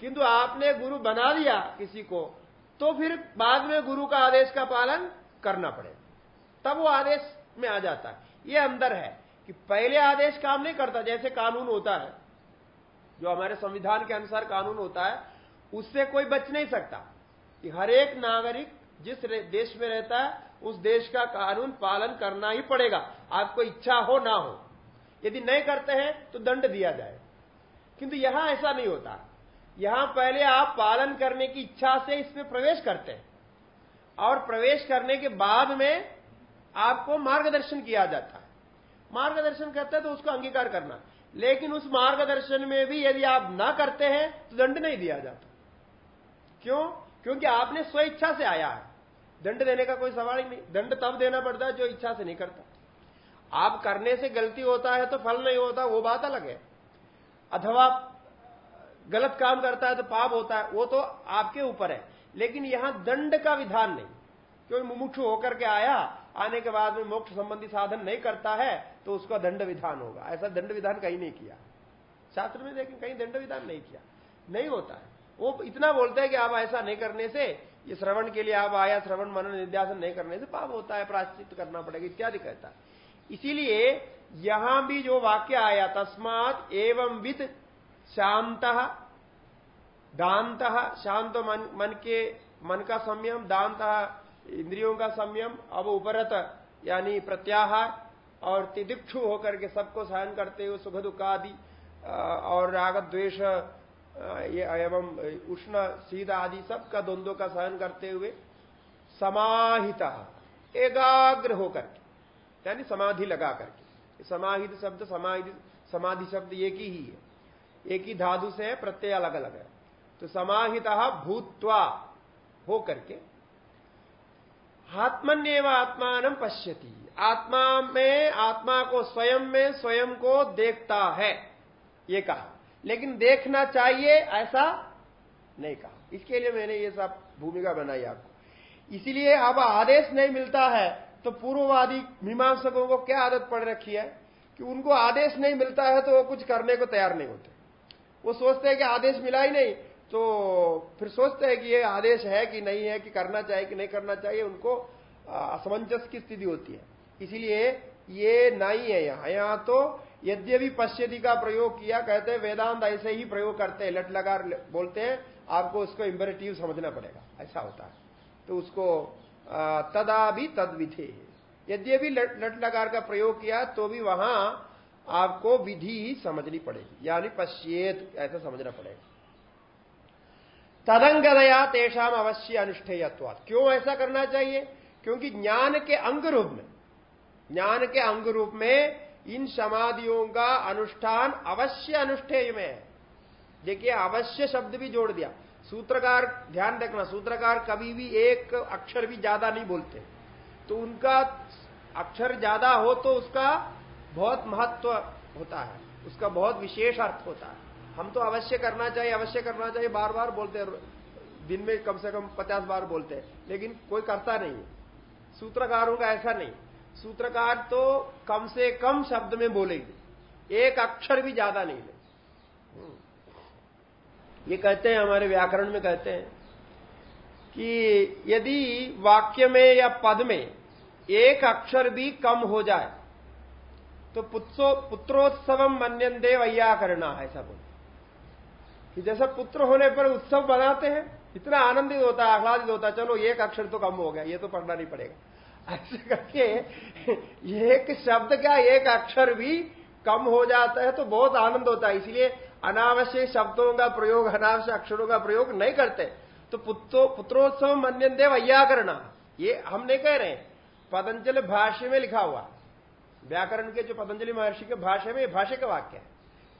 किंतु आपने गुरु बना दिया किसी को तो फिर बाद में गुरु का आदेश का पालन करना पड़ेगा। तब वो आदेश में आ जाता है। ये अंदर है। कि पहले आदेश काम नहीं करता, जैसे कानून होता है, जो हमारे संविधान के अनुसार कानून होता है, उससे कोई बच नहीं सकता। कि हर एक नागरिक जिस देश में रहता है, उस देश का कानून पालन करना ही पड़ेगा। आपको इच्छा हो, ना हो। यदि नहीं करते हैं तो दंड दिया जाए। किंतु यहाँ ऐसा नहीं होता। यहाँ पहले आप पालन करने की इच्छा से इसमें प्रवेश करते हैं। और प्रवेश करने के बाद में आपको मार्गदर्शन किया जाता है। मार्गदर्शन करते हैं तो उसको अंगीकार करना। लेकिन उस मार्गदर्शन में भी यदि आप ना करते हैं तो दंड नहीं दिया जाता। क्यों? क्योंकि आपने स्वेच्छा से आया है। दंड देने का कोई सवाल ही नहीं। दंड तब देना पड़ता है जो इच्छा से नहीं करता। आप करने से गलती होता है तो फल नहीं होता, वो बात अलग है। अथवा गलत काम करता है तो पाप होता है, वो तो आपके ऊपर है। लेकिन यहाँ दंड का विधान नहीं। क्योंकि मुमुक्षु होकर के आया, आने के बाद में मोक्ष संबंधी साधन नहीं करता है तो उसका दंड विधान होगा। ऐसा दंड विधान कहीं नहीं किया। शास्त्र में देखें, कहीं दंड विधान नहीं किया। नहीं होता है। वो इतना बोलते हैं कि आप ऐसा नहीं करने से, ये श्रवण के लिए आप आया, श्रवण मनन निध्यासन नहीं करने से पाप होता है प्राश्चित करना पड़ेगा, इत्यादि कहता है। इसीलिए यहाँ भी जो वाक्य आया, तस्मात एवं विद शांत, दांत, शांत मन मन के, मन का संयम, दांत, इंद्रियों का संयम, अब उपरत, यानी प्रत्याहार और तिदिक्षु होकर के सबको सहन करते हुए सुख दुख आदि और राग द्वेष एवं उष्ण शीत आदि सबका द्वंद्व का सहन करते हुए समाहिता, एकाग्र होकर के, यानी समाधि लगा करके। समाहित शब्द समाधि समाधि शब्द एक ही है। एक ही धातु से है, प्रत्यय अलग अलग है। तो समाहित भूतवा हो करके आत्मन्यव आत्मान पश्यति। आत्मा में, आत्मा को स्वयं में, स्वयं को देखता है। ये कहा। लेकिन देखना चाहिए, ऐसा नहीं कहा। इसके लिए मैंने ये सब भूमिका बनाई आपको। इसीलिए अब आदेश नहीं मिलता है तो पूर्ववादी मीमांसकों को क्या आदत पड़ रखी है? कि उनको आदेश नहीं मिलता है तो वो कुछ करने को तैयार नहीं होते। वो सोचते हैं कि आदेश मिला ही नहीं तो फिर सोचते हैं कि ये आदेश है कि नहीं है, कि करना चाहिए, कि नहीं करना चाहिए, उनको असमंजस की स्थिति होती है। इसीलिए ये नहीं है यहाँ। यहाँ तो यद्यपि पश्यति का प्रयोग किया, कहते हैं, वेदांत ऐसे ही प्रयोग करते हैं लट लगा बोलते हैं, आपको उसको इम्पेरेटिव समझना पड़ेगा, ऐसा होता है। तो उसको तदा भी तद विधे यद्यपि लट लगार का प्रयोग किया तो भी वहाँ आपको विधि ही समझनी पड़ेगी। यानी पश्चेत ऐसा समझना पड़ेगा। तदंगदया तेषाम अवश्य अनुष्ठेयत्वाद क्यों ऐसा करना चाहिए? क्योंकि ज्ञान के अंग रूप में ज्ञान के अंग रूप में इन समाधियों का अनुष्ठान अवश्य अनुष्ठेय में है। देखिए, अवश्य शब्द भी जोड़ दिया। सूत्रकार, ध्यान रखना, सूत्रकार कभी भी एक अक्षर भी ज़्यादा नहीं बोलते। तो उनका अक्षर ज़्यादा हो तो उसका बहुत महत्व होता है। उसका बहुत विशेष अर्थ होता है। हम तो अवश्य करना चाहिए, अवश्य करना चाहिए। बार बार बोलते दिन में कम से कम पचास बार बोलते हैं। लेकिन कोई करता नहीं सूत्रकारों का ऐसा नहीं। सूत्रकार तो कम से कम शब्द में बोलेंगे एक अक्षर भी ज़्यादा नहीं ले हम्म। ये कहते हैं, हमारे व्याकरण में कहते हैं कि यदि वाक्य में या पद में एक अक्षर भी कम हो जाए तो पुत्रो पुत्रोत्सव मनंदे वैया करना ऐसा बोल कि जैसा पुत्र होने पर उत्सव बनाते हैं, इतना आनंदित होता है, आह्लादित होता है, चलो एक अक्षर तो कम हो गया, ये तो पढ़ना नहीं पड़ेगा। ऐसे करके एक शब्द का एक अक्षर भी कम हो जाता है तो बहुत आनंद होता है। इसलिए अनावश्यक शब्दों का प्रयोग, अनावश्यक अक्षरों का प्रयोग नहीं करते। तो पुत्रो, पुत्रोत्सव मनन देव करना ये हम नहीं कह रहे पतंजलि भाष्य में लिखा हुआ व्याकरण के जो पतंजलि महर्षि के भाषा में भाष्य का वाक्य है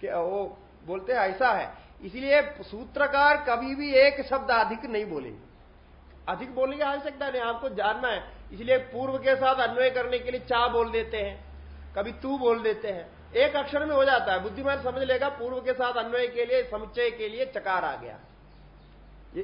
कि वो बोलते हैं, ऐसा है। इसलिए सूत्रकार कभी भी एक शब्द अधिक नहीं बोलेंगे। अधिक बोलने की आवश्यकता नहीं। आपको जानना है इसलिए पूर्व के साथ अन्वय करने के लिए चा बोल देते हैं, कभी तू बोल देते हैं। एक अक्षर में हो जाता है, बुद्धिमान समझ लेगा, पूर्व के साथ अन्वय के लिए, समुच्चय के लिए चकार आ गया। ये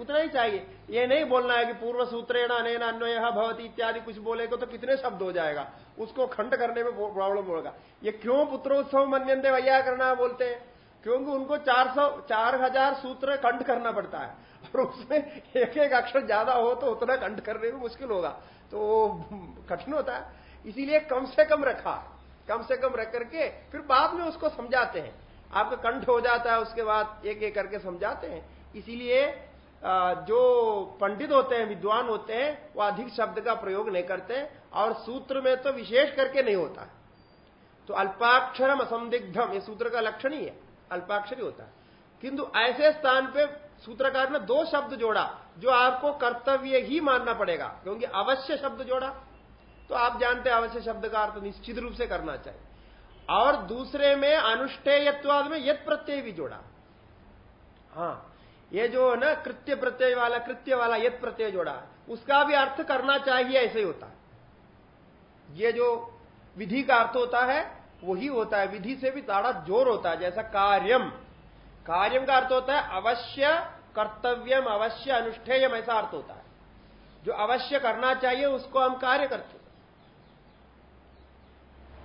उतना ही चाहिए। ये नहीं बोलना है कि पूर्व सूत्रेण अनैन अन्वय भवती इत्यादि कुछ बोलेगा तो कितने शब्द हो जाएगा। उसको खंड करने में प्रॉब्लम होगा। ये क्यों पुत्रोत्सव मनंदे वैया करना बोलते हैं? क्योंकि उनको चार सौ, चार हज़ार सूत्र खंड करना पड़ता है। और उसमें एक एक अक्षर ज़्यादा हो तो उतना कंठ करने में मुश्किल होगा। तो कठिन होता है। इसीलिए कम से कम रखा। कम से कम रख करके फिर बाद में उसको समझाते हैं। आपका कंठ हो जाता है, उसके बाद एक एक करके समझाते हैं। इसीलिए जो पंडित होते हैं, विद्वान होते हैं, वो अधिक शब्द का प्रयोग नहीं करते और सूत्र में तो विशेष करके नहीं होता। तो अल्पाक्षरम असंदिग्धम, ये सूत्र का लक्षण ही है। अल्पाक्षर ही होता है। किंतु ऐसे स्थान पे सूत्रकार ने दो शब्द जोड़ा, जो आपको कर्तव्य ही मानना पड़ेगा, क्योंकि अवश्य शब्द जोड़ा। तो आप जानते हैं अवश्य शब्द का अर्थ निश्चित रूप से करना चाहिए। और दूसरे में अनुष्ठेयत्वाद में यद प्रत्यय भी जोड़ा। हाँ ये जो है ना, कृत्य प्रत्यय वाला, कृत्य वाला यद प्रत्यय जोड़ा, उसका भी अर्थ करना चाहिए, ऐसे ही होता। ये जो विधि का अर्थ होता है, वही होता है। विधि से भी ताड़ा ज़ोर होता है, जैसा कार्यम। कार्यम का अर्थ होता है अवश्य कर्तव्यम, अवश्य अनुष्ठेयम, ऐसा अर्थ होता है। जो अवश्य करना चाहिए, उसको हम कार्य करते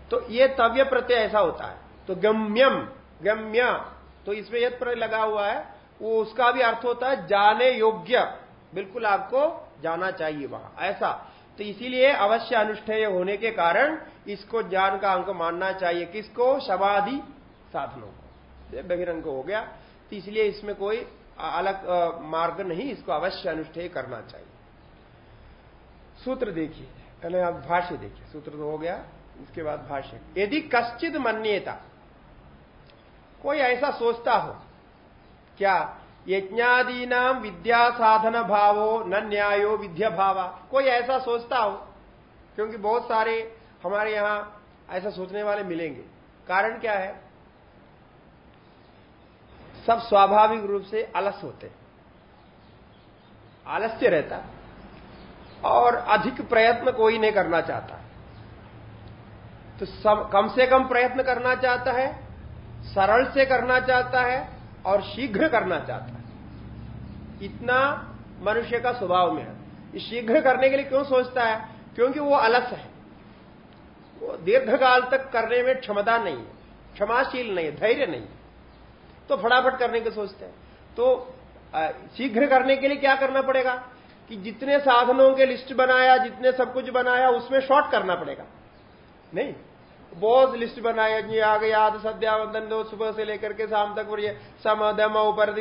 तो ये तव्य प्रत्यय ऐसा होता है। तो गम्यम, गम्य तो इसमें यद प्रत्यय लगा हुआ है, वो उसका भी अर्थ होता है जाने योग्य। बिल्कुल आपको जाना चाहिए वहाँ। ऐसा। तो इसीलिए अवश्य अनुष्ठेय होने के कारण इसको ज्ञान का अंक मानना चाहिए। किसको? समाधि साधनों बहिरंग हो गया तो इसलिए इसमें कोई अलग मार्ग नहीं, इसको अवश्य अनुष्ठेय करना चाहिए। सूत्र देखिए, पहले आप भाष्य देखिए, सूत्र तो हो गया, इसके बाद भाष्य। यदि कश्चित मन्यता, कोई ऐसा सोचता हो, क्या यज्ञादीना विद्या साधन भावो न न्यायो विद्या भावा कोई ऐसा सोचता हो, क्योंकि बहुत सारे हमारे यहाँ ऐसा सोचने वाले मिलेंगे। कारण क्या है? सब स्वाभाविक रूप से अलस होते आलस्य रहता। और अधिक प्रयत्न कोई नहीं करना चाहता। तो सब कम से कम प्रयत्न करना चाहता है, सरल से करना चाहता है, और शीघ्र करना चाहता है। इतना मनुष्य का स्वभाव में है। शीघ्र करने के लिए क्यों सोचता है? क्योंकि वो अलस है। वो दीर्घकाल तक करने में क्षमता नहीं है। क्षमाशील नहीं है, धैर्य नहीं तो फटाफट करने के सोचते हैं। तो शीघ्र करने के लिए क्या करना पड़ेगा? कि जितने साधनों के लिस्ट बनाया, जितने सब कुछ बनाया, उसमें शॉर्ट करना पड़ेगा। नहीं? बहुत लिस्ट बनाया ये आ गया आध सद्यावंदन दो, सुबह से लेकर के शाम तक ये सम, दम ऊपर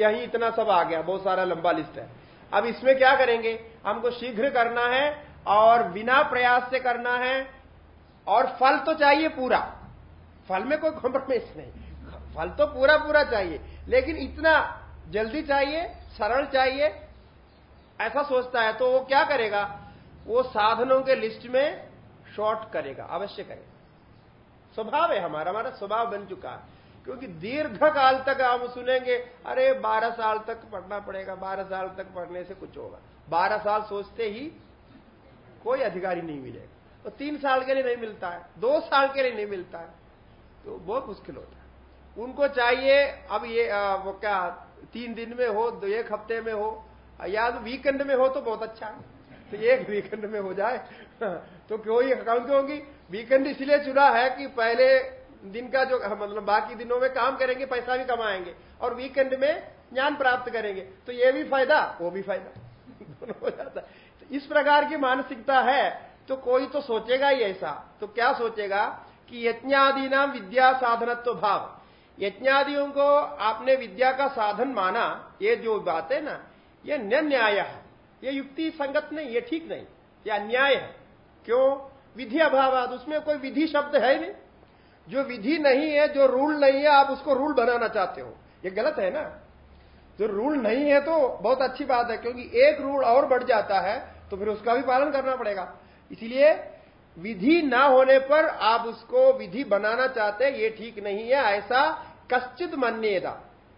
यही इतना सब आ गया, बहुत सारा लंबा लिस्ट है। अब इसमें क्या करेंगे? हमको शीघ्र करना है, और बिना प्रयास से करना है, और फल तो चाहिए पूरा। फल में कोई कॉम्प्रोमाइज नहीं। फल तो पूरा पूरा चाहिए, लेकिन इतना जल्दी चाहिए, सरल चाहिए, ऐसा सोचता है तो वो क्या करेगा? वो साधनों के लिस्ट में शॉर्ट करेगा, अवश्य करेगा। स्वभाव है हमारा हमारा स्वभाव बन चुका है। क्योंकि दीर्घ काल तक हम सुनेंगे, अरे बारह साल तक पढ़ना पड़ेगा, बारह साल तक पढ़ने से कुछ होगा। बारह साल सोचते ही कोई अधिकारी नहीं मिलेगा। तो तीन साल के लिए नहीं मिलता है, दो साल के लिए नहीं मिलता है तो बहुत मुश्किल होता है। उनको चाहिए अब ये आ, वो क्या तीन दिन में हो दो एक हफ़्ते में हो या तो वीकेंड में हो तो बहुत अच्छा तो एक वीकेंड में हो जाए तो क्यों ही क्यों होगी? वीकेंड इसलिए चुना है कि पहले दिन का जो मतलब बाकी दिनों में काम करेंगे पैसा भी कमाएँगे और वीकेंड में ज्ञान प्राप्त करेंगे। तो ये भी फ़ायदा वो भी फ़ायदा। दोनों हो जाता है। तो इस प्रकार की मानसिकता है तो कोई तो सोचेगा ही ऐसा। तो क्या सोचेगा कि यज्ञादि नाम विद्या साधनत्व भाव। यज्ञादियों को आपने विद्या का साधन माना, ये जो बात है ना, ये न्याय है। ये युक्ति संगत नहीं, ये ठीक नहीं, ये अन्याय है। क्यों? विधि अभाव उसमें कोई विधि शब्द है नहीं। जो विधि नहीं है, जो रूल नहीं है, आप उसको रूल बनाना चाहते हो। ये गलत है ना? जो रूल नहीं है तो बहुत अच्छी बात है, क्योंकि एक रूल और बढ़ जाता है तो फिर उसका भी पालन करना पड़ेगा। इसलिए विधि ना होने पर आप उसको विधि बनाना चाहते हैं, ये ठीक नहीं है, ऐसा कश्चित मान्यता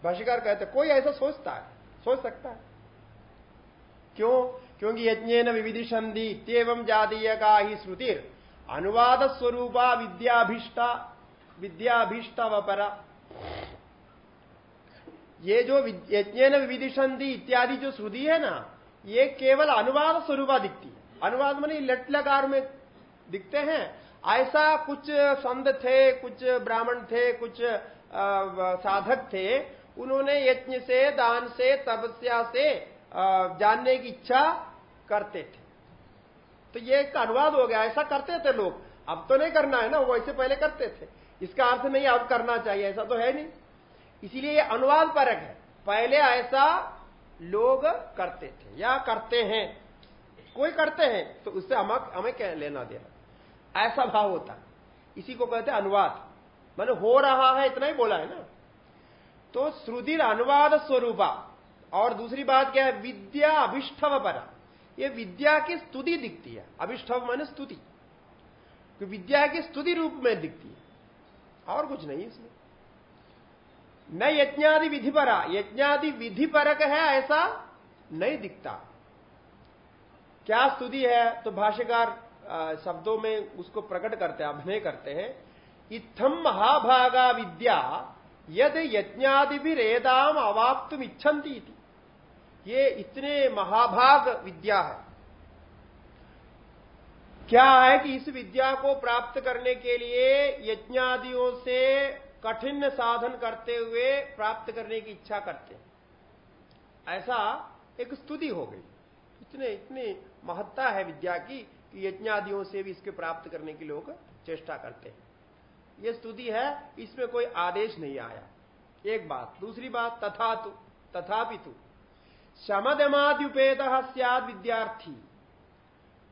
भाष्यकार कहते कोई ऐसा सोचता है? सोच सकता है। क्यों? क्योंकि यज्ञ न विविधि संधि इतम जातीय का ही श्रुति अनुवाद स्वरूपा विद्याभिष्टा विद्याभिष्टा वपरा ये जो यज्ञ न विविधि संधि इत्यादि जो श्रुति है ना, ये केवल अनुवाद स्वरूपा दिखती है। अनुवाद मन लट लगार में दिखते हैं। ऐसा कुछ संत थे, कुछ ब्राह्मण थे, कुछ साधक थे, उन्होंने यज्ञ से, दान से, तपस्या से जानने की इच्छा करते थे। तो ये एक अनुवाद हो गया, ऐसा करते थे लोग। अब तो नहीं करना है ना, वो ऐसे पहले करते थे। इसका अर्थ नहीं, अब करना चाहिए, ऐसा तो है नहीं। इसीलिए अनुवाद परक है। पहले ऐसा लोग करते थे, या करते हैं। कोई करते हैं तो उससे हम, हमें क्या लेना देना। ऐसा भाव होता। इसी को कहते हैं अनुवाद। मैंने हो रहा है, इतना ही बोला है ना। तो श्रुति अनुवाद स्वरूपा, और दूसरी बात क्या है, विद्या अभिष्ठव पर। ये विद्या की स्तुति दिखती है। अभिष्ठव माने स्तुति। तो विद्या की स्तुति रूप में दिखती है। और कुछ नहीं इसमें। न यज्ञादि विधि परा। यज्ञादि विधि परक है, ऐसा नहीं दिखता। क्या स्तुति है? तो भाष्यकार शब्दों में उसको प्रकट करते हैं, अभिनय करते हैं। इत्थम महाभागा विद्या, यद यज्ञादि भी रेदाम अवाप्तुम इच्छन्ति ये इतने महाभाग विद्या है। क्या है कि इस विद्या को प्राप्त करने के लिए यज्ञादियों से कठिन साधन करते हुए प्राप्त करने की इच्छा करते हैं। ऐसा एक स्तुति हो गई। इतने, इतनी महत्ता है विद्या की कि यज्ञादियों से भी इसके प्राप्त करने की लोग चेष्टा करते हैं। ये स्तुति है, इसमें कोई आदेश नहीं आया। एक बात, दूसरी बात तथा तु तथापि तु। शमदमाद्युपेद सियाद विद्यार्थी।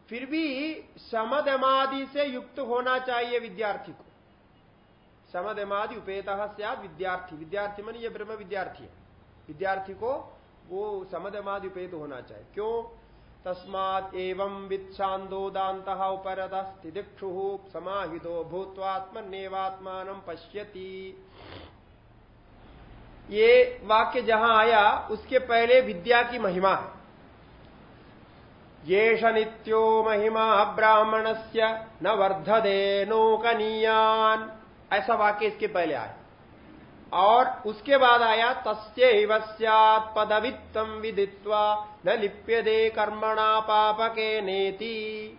फिर भी समदमादि से युक्त होना चाहिए विद्यार्थी को। समदमादि उपेत सियाद विद्यार्थी। विद्यार्थी मन ये ब्रह्म विद्यार्थी है। विद्यार्थी को वो समदमादि उपेत होना चाहिए। क्यों? तस्मात एवं दात उपरतस्तिदिक्षु समाहितो भूत्वात्मन्यवात्मान पश्यति। ये वाक्य जहाँ आया, उसके पहले विद्या की महिमा है। येष नित्यो महिमा ब्राह्मण से न वर्धदे नोकनीयान। ऐसा वाक्य इसके पहले आया। और उसके बाद आया तस्व पदवित्तम विदित्वा न लिप्यदे कर्मणा पापके नेति।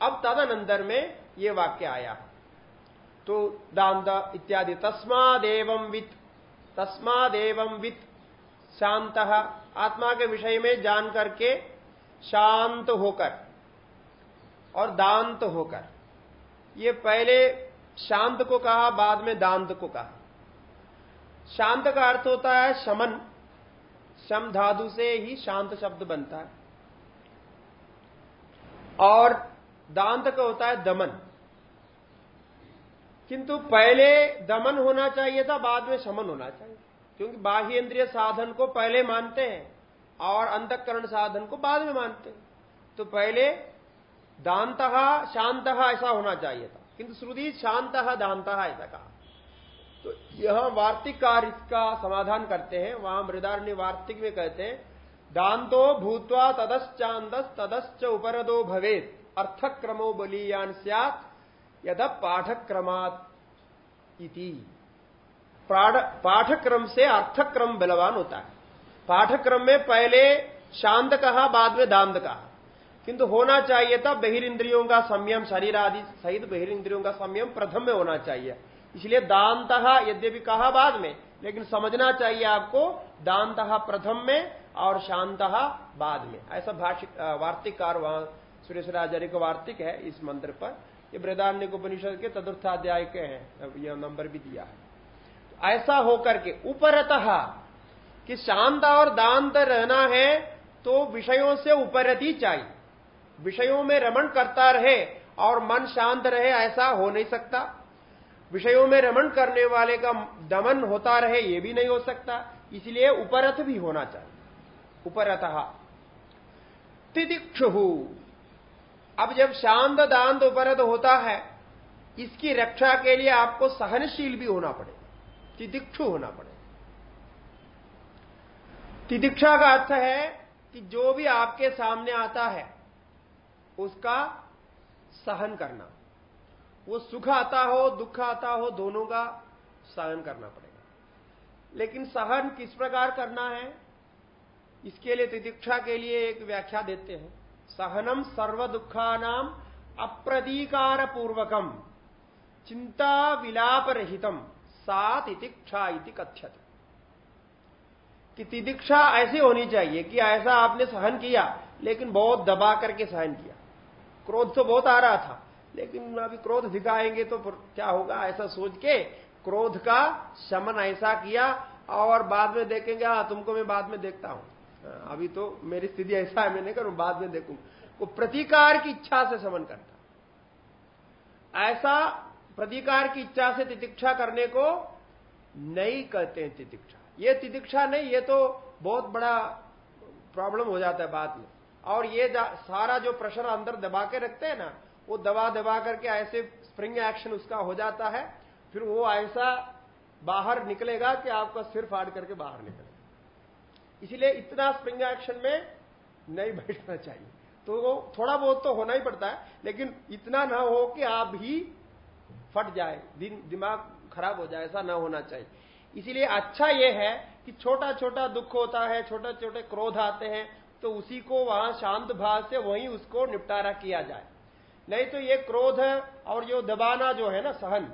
अब तदनंतर में ये वाक्य आया। तो दांत इत्यादि, तस्मादेव वित्त तस्मादेव वित्त शांत आत्मा के विषय में जान करके शांत होकर और दांत होकर। ये पहले शांत को कहा, बाद में दांत को कहा। शांत का अर्थ होता है शमन। शम धाधु से ही शांत शब्द बनता है। और दांत का होता है दमन। किंतु पहले दमन होना चाहिए था, बाद में शमन होना चाहिए। क्योंकि बाह्य इंद्रिय साधन को पहले मानते हैं और अंतकरण साधन को बाद में मानते हैं। तो पहले दांत, शांत ऐसा होना चाहिए था। किंतु श्रुति शांत, दांत, ऐसा कहा। तो यहाँ वार्तिकार इसका समाधान करते हैं। वहाँ मृदारण्य वार्तिक में कहते हैं, दांतो भूतवा तदश्चांदस तदश्च उपरदो भवेत। अर्थक्रमो बलियान सियात, यद इति। पाठक्रम से अर्थक्रम बलवान होता है। पाठक्रम में पहले शांत कहा बाद में दांत कहा किंतु होना चाहिए था बहिरिंद्रियों का संयम, शरीर आदि सहित बहिरिंद्रियों का संयम प्रथम में होना चाहिए। इसलिए दांत, यद्यपि कहा बाद में, लेकिन समझना चाहिए आपको, दांत प्रथम में और शांत बाद में। ऐसा भाषिक वार्तिकार वहाँ, सुरेश्वराचार्य का वार्तिक है इस मंत्र पर। ये बृदान्य उपनिषद के चतुर्थाध्याय के हैं यह नंबर भी दिया है। तो ऐसा होकर के उपरतः, कि शांत और दांत रहना है तो विषयों से उपरती चाहिए। विषयों में रमण करता रहे और मन शांत रहे, ऐसा हो नहीं सकता। विषयों में रमण करने वाले का दमन होता रहे, ये भी नहीं हो सकता। इसलिए उपरथ भी होना चाहिए। उपरथ तिदिक्षु। अब जब शांत दांत उपरथ होता है, इसकी रक्षा के लिए आपको सहनशील भी होना पड़ेगा तिदिक्षु होना पड़ेगा तिदिक्षा का अर्थ है कि जो भी आपके सामने आता है उसका सहन करना। वो सुख आता हो, दुख आता हो, दोनों का सहन करना पड़ेगा। लेकिन सहन किस प्रकार करना है? इसके लिए तितिक्षा के लिए एक व्याख्या देते हैं। सहनम सर्व दुखानाम अप्रतीकार पूर्वकम चिंता विलाप रहितम सा तितिक्षा इति कथ्यत। कि तितिक्षा ऐसी होनी चाहिए कि ऐसा आपने सहन किया, लेकिन बहुत दबा करके सहन किया। क्रोध तो बहुत आ रहा था। लेकिन अभी क्रोध दिखाएँगे तो क्या होगा? ऐसा सोच के क्रोध का शमन ऐसा किया और बाद में देखेंगे हाँ तुमको मैं बाद में देखता हूँ। हाँ, अभी तो मेरी स्थिति ऐसा है मैं नहीं करूँ बाद में देखूँ। वो प्रतिकार की इच्छा से समन करता। ऐसा प्रतिकार की इच्छा से तितिक्षा करने को नहीं कहते हैं तितिक्षा। ये तितिक्षा नहीं ये तो बहुत बड़ा प्रॉब्लम हो जाता है बाद में। और ये सारा जो प्रेशर अंदर दबा के रखते हैं ना, वो दबा दबा करके ऐसे स्प्रिंग एक्शन उसका हो जाता है, फिर वो ऐसा बाहर निकलेगा कि आपका सिर फाड़ करके बाहर निकलेगा इसलिए इतना स्प्रिंग एक्शन में नहीं बैठना चाहिए। तो वो थोड़ा बहुत तो होना ही पड़ता है, लेकिन इतना ना हो कि आप ही फट जाए, दिन, दिमाग खराब हो जाए, ऐसा ना होना चाहिए। इसीलिए अच्छा यह है कि छोटा छोटा दुख होता है छोटे छोटे क्रोध आते हैं तो उसी को वहाँ शांत भाव से वहीं उसको निपटारा किया जाए। नहीं तो ये क्रोध और जो दबाना जो है ना, सहन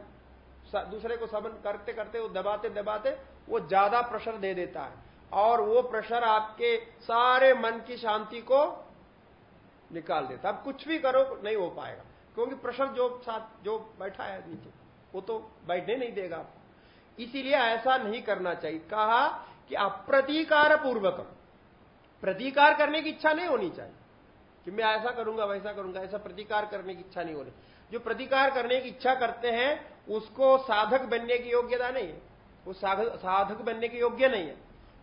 दूसरे को सहन करते करते वो दबाते दबाते वो ज़्यादा प्रेशर दे देता है। और वो प्रेशर आपके सारे मन की शांति को निकाल देता अब कुछ भी करो, नहीं हो पाएगा। क्योंकि प्रेशर जो साथ, जो बैठा है नीचे, वो तो बैठने नहीं देगा आपको। इसीलिए ऐसा नहीं करना चाहिए। कहा कि अप्रतीकार पूर्वकम प्रतीकार करने की इच्छा नहीं होनी चाहिए कि मैं ऐसा करूँगा, वैसा करूँगा, ऐसा प्रतिकार करने की इच्छा नहीं होनी। जो प्रतिकार करने की इच्छा करते हैं, उसको साधक बनने की योग्यता नहीं है। वो साधक बनने के योग्य नहीं है।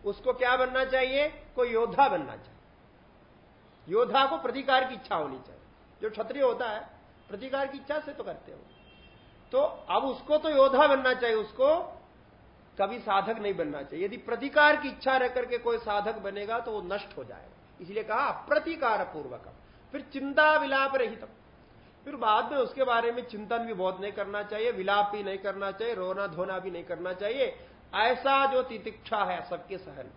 उसको क्या बनना चाहिए? कोई योद्धा बनना चाहिए। योद्धा को प्रतिकार की इच्छा होनी चाहिए। जो क्षत्रिय होता है, प्रतिकार की इच्छा से तो करते हो तो अब उसको तो योद्धा बनना चाहिए, उसको कभी साधक नहीं बनना चाहिए। यदि प्रतिकार की इच्छा रह करके कोई साधक बनेगा तो वो नष्ट हो जाएगा। इसलिए कहा अप्रतिकार पूर्वक फिर चिंता विलाप रहित फिर बाद में उसके बारे में चिंतन भी बहुत नहीं करना चाहिए, विलाप भी नहीं करना चाहिए, रोना धोना भी नहीं करना चाहिए। ऐसा जो तितिक्षा है, सबके सहन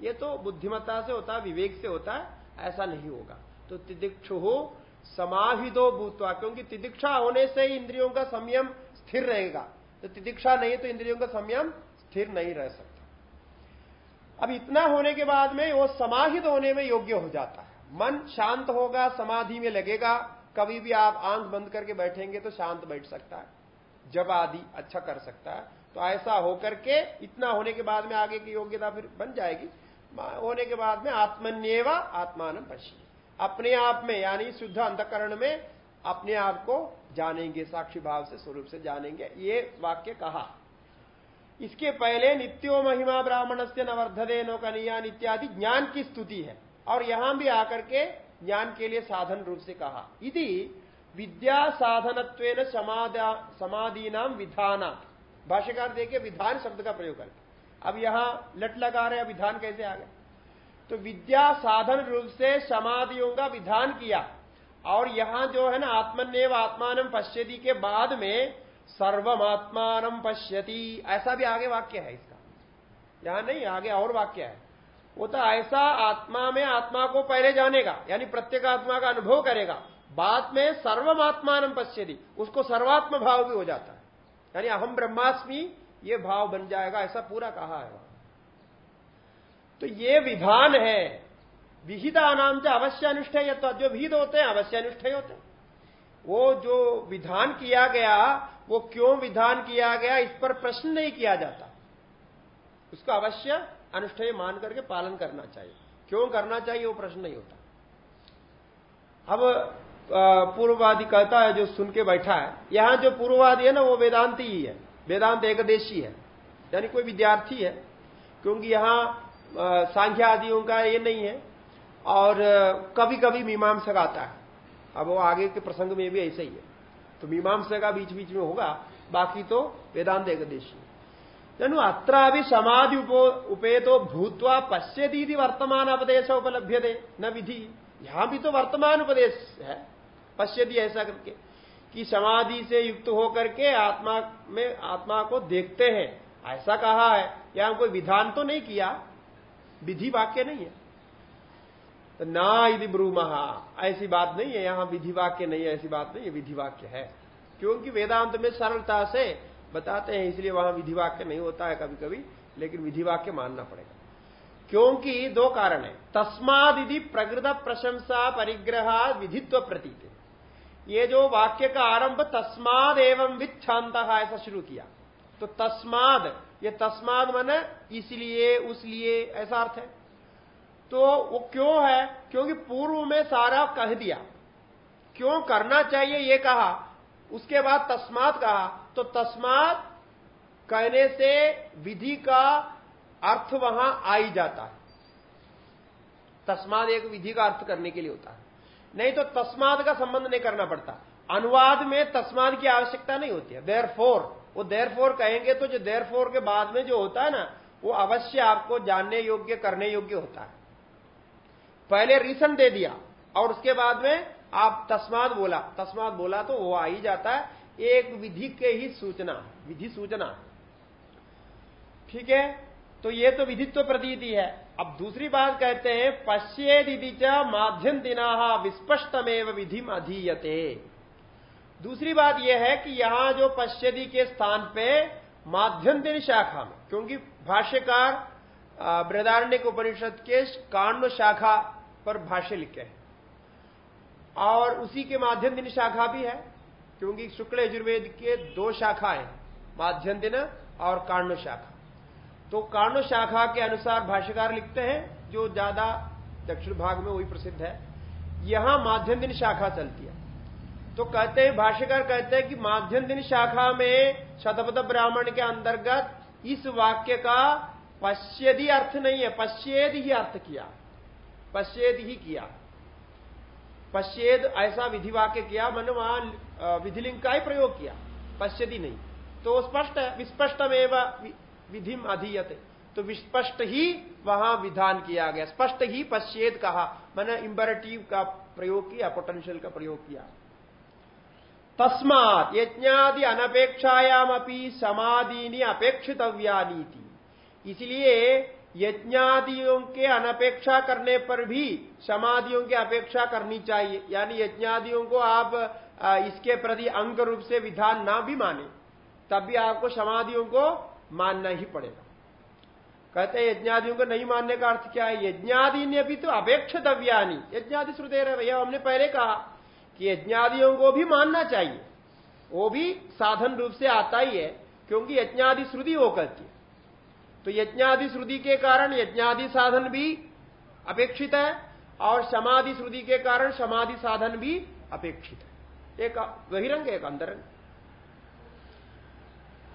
ये तो बुद्धिमत्ता से होता है, विवेक से होता है, ऐसा नहीं होगा। तो तिदिक्षु हो, समाहितो भूतवा, क्योंकि तिदिक्षा होने से इंद्रियों का संयम स्थिर रहेगा। तो तिदिक्षा नहीं है तो इंद्रियों का संयम स्थिर नहीं रह सकता। अब इतना होने के बाद में वो समाहित होने में योग्य हो जाता है। मन शांत होगा, समाधि में लगेगा। कभी भी आप आँख बंद करके बैठेंगे तो शांत बैठ सकता है। जब आदि अच्छा कर सकता है। तो ऐसा होकर के इतना होने के बाद में आगे की योग्यता फिर बन जाएगी। होने के बाद में आत्मन्यवा आत्मान पशी अपने आप में, यानी शुद्ध अंतकरण में अपने आप को जानेंगे, साक्षी भाव से, स्वरूप से जानेंगे। ये वाक्य कहा। इसके पहले नित्यो महिमा ब्राह्मण से नवर्धदे नौकनियान इत्यादि ज्ञान की स्तुति है। और यहाँ भी आकर के ज्ञान के लिए साधन रूप से कहा। यदि विद्या साधन समाधि नाम विधाना भाष्यकार देखिए, विधान शब्द का प्रयोग करके। अब यहाँ लट लगा रहे विधान कैसे आ गए तो विद्या साधन रूप से समाधियों का विधान किया। और यहाँ जो है ना आत्मनेव आत्मान पश्यति के बाद में सर्वमात्मान पश्यति। ऐसा भी आगे वाक्य है इसका। यहाँ नहीं, आगे और वाक्य है। वो तो ऐसा आत्मा में आत्मा को पहले जानेगा, यानी प्रत्येक आत्मा का अनुभव करेगा। बाद में सर्वमात्मान पश्यति, उसको सर्वात्म भाव भी हो जाता है। यानी अहम ब्रह्मास्मि, ये भाव बन जाएगा, ऐसा पूरा कहा है तो ये विधान है विहिता नाम से अवश्य अनुष्ठेय तो जो विहित होते हैं अवश्य अनुष्ठेय होते हैं। वो जो विधान किया गया, वो क्यों विधान किया गया, इस पर प्रश्न नहीं किया जाता। उसको अवश्य अनुष्ठेय मान करके पालन करना चाहिए। क्यों करना चाहिए, वो प्रश्न नहीं होता। अब पूर्ववादी कहता है, जो सुन के बैठा है, यहाँ जो पूर्ववादी है ना, वो वेदांति ही है। वेदांत एकदेशी है। यानी कोई विद्यार्थी है, क्योंकि यहाँ सांख्या आदियों का ये नहीं है। और कभी कभी मीमांसक आता है। अब वो आगे के प्रसंग में भी ऐसा ही है। तो मीमांसा का बीच बीच में होगा, बाकी तो वेदांत एकदेशी। तेनु अत्र भी समाधि उपेतो भूतवा पश्यती वर्तमान उपदेश उपलब्ध दे न विधि। यहाँ भी तो वर्तमान उपदेश है। पश्यती ऐसा करके कि समाधि से युक्त होकर के आत्मा में, आत्मा को देखते हैं। ऐसा कहा है। यहाँ कोई विधान तो नहीं किया। विधि वाक्य नहीं है। तो ना यदि ब्रूमहा ऐसी बात नहीं है, यहाँ विधि वाक्य नहीं है, ऐसी बात नहीं है, विधि वाक्य है। क्योंकि वेदांत में सरलता से बताते हैं, इसलिए वहाँ विधि वाक्य नहीं होता है कभी कभी लेकिन विधि वाक्य मानना पड़ेगा। क्योंकि दो कारण है। तस्माद यदि प्रकृत प्रशंसा परिग्रह विधित्व प्रतीत। ये जो वाक्य का आरंभ तस्माद एवं विच्छांत ऐसा शुरू किया। तो तस्माद, ये तस्माद मन इसलिए, उसलिए, ऐसा अर्थ है। तो वो क्यों है? क्योंकि पूर्व में सारा कह दिया। क्यों करना चाहिए ये कहा? उसके बाद तस्मात कहा। तो तस्मात कहने से विधि का अर्थ वहाँ आ ही जाता है। तस्माद एक विधि का अर्थ करने के लिए होता है। नहीं तो तस्माद का संबंध नहीं करना पड़ता। अनुवाद में तस्माद की आवश्यकता नहीं होती है। देर फोर वो देर फोर कहेंगे तो जो देर फोर के बाद में जो होता है ना, वो अवश्य आपको जानने योग्य, करने योग्य होता है। पहले रीजन दे दिया, और उसके बाद में आप तस्माद बोला। तस्माद बोला तो वो आ ही जाता है। एक विधि के ही सूचना, विधि सूचना। ठीक है? तो ये तो विधित्व प्रतीति है। अब दूसरी बात कहते हैं पश्चेदी च माध्यम दिना विस्पष्टमेव विधि अधीयते। दूसरी बात यह है कि यहाँ जो पश्चिदी के स्थान पे माध्यम दिन शाखा में, क्योंकि भाष्यकार बृदारण्य उपनिषद के कांड शाखा पर भाष्य लिखे हैं। और उसी के माध्यम दिन शाखा भी है, क्योंकि शुक्ल यजुर्वेद के दो शाखाएँ, माध्यम दिन और कांड शाखा। तो कांड शाखा के अनुसार भाष्यकार लिखते हैं, जो ज़्यादा दक्षिण भाग में वही प्रसिद्ध है। यहाँ माध्यम दिन शाखा चलती है। तो कहते हैं, भाष्यकार कहते हैं कि माध्यम दिन शाखा में शतपथ ब्राह्मण के अंतर्गत इस वाक्य का पश्चेदी अर्थ नहीं है पश्चेद ही अर्थ किया। पश्चेद ही किया। पश्चेद ऐसा विधि वाक्य किया, मैंने वहाँ विधिलिंग का ही प्रयोग किया। पश्चेदी नहीं। तो स्पष्ट है, विस्पष्टमेव विधिम अधीयते। तो विस्पष्ट ही वहाँ विधान किया गया। स्पष्ट ही पश्चेद कहा। मैंने इम्बरेटिव का प्रयोग किया पोटेंशियल का प्रयोग किया। तस्मात यज्ञादि अनपेक्षायाम अपनी समाधि अपेक्षितव्यानी थी इसलिए यज्ञादियों के अनपेक्षा करने पर भी समाधियों की अपेक्षा करनी चाहिए। यानी यज्ञादियों को आप इसके प्रति अंग रूप से विधान ना भी माने, तब भी आपको समाधियों को मानना ही पड़ेगा। कहते हैं, यज्ञादियों को नहीं मानने का अर्थ क्या है? यज्ञादि ने भी तो अपेक्षितव्यानी। यज्ञादि श्रुते भैया, हमने पहले कहा कि यज्ञादियों को भी मानना चाहिए। वो भी साधन रूप से आता ही है, क्योंकि यज्ञादि श्रुति वो कहती है। तो यज्ञादि श्रुति के कारण यज्ञादि साधन भी अपेक्षित है और समाधि श्रुति के कारण समाधि साधन भी अपेक्षित है। एक बहिरंग, एक अंतरंग।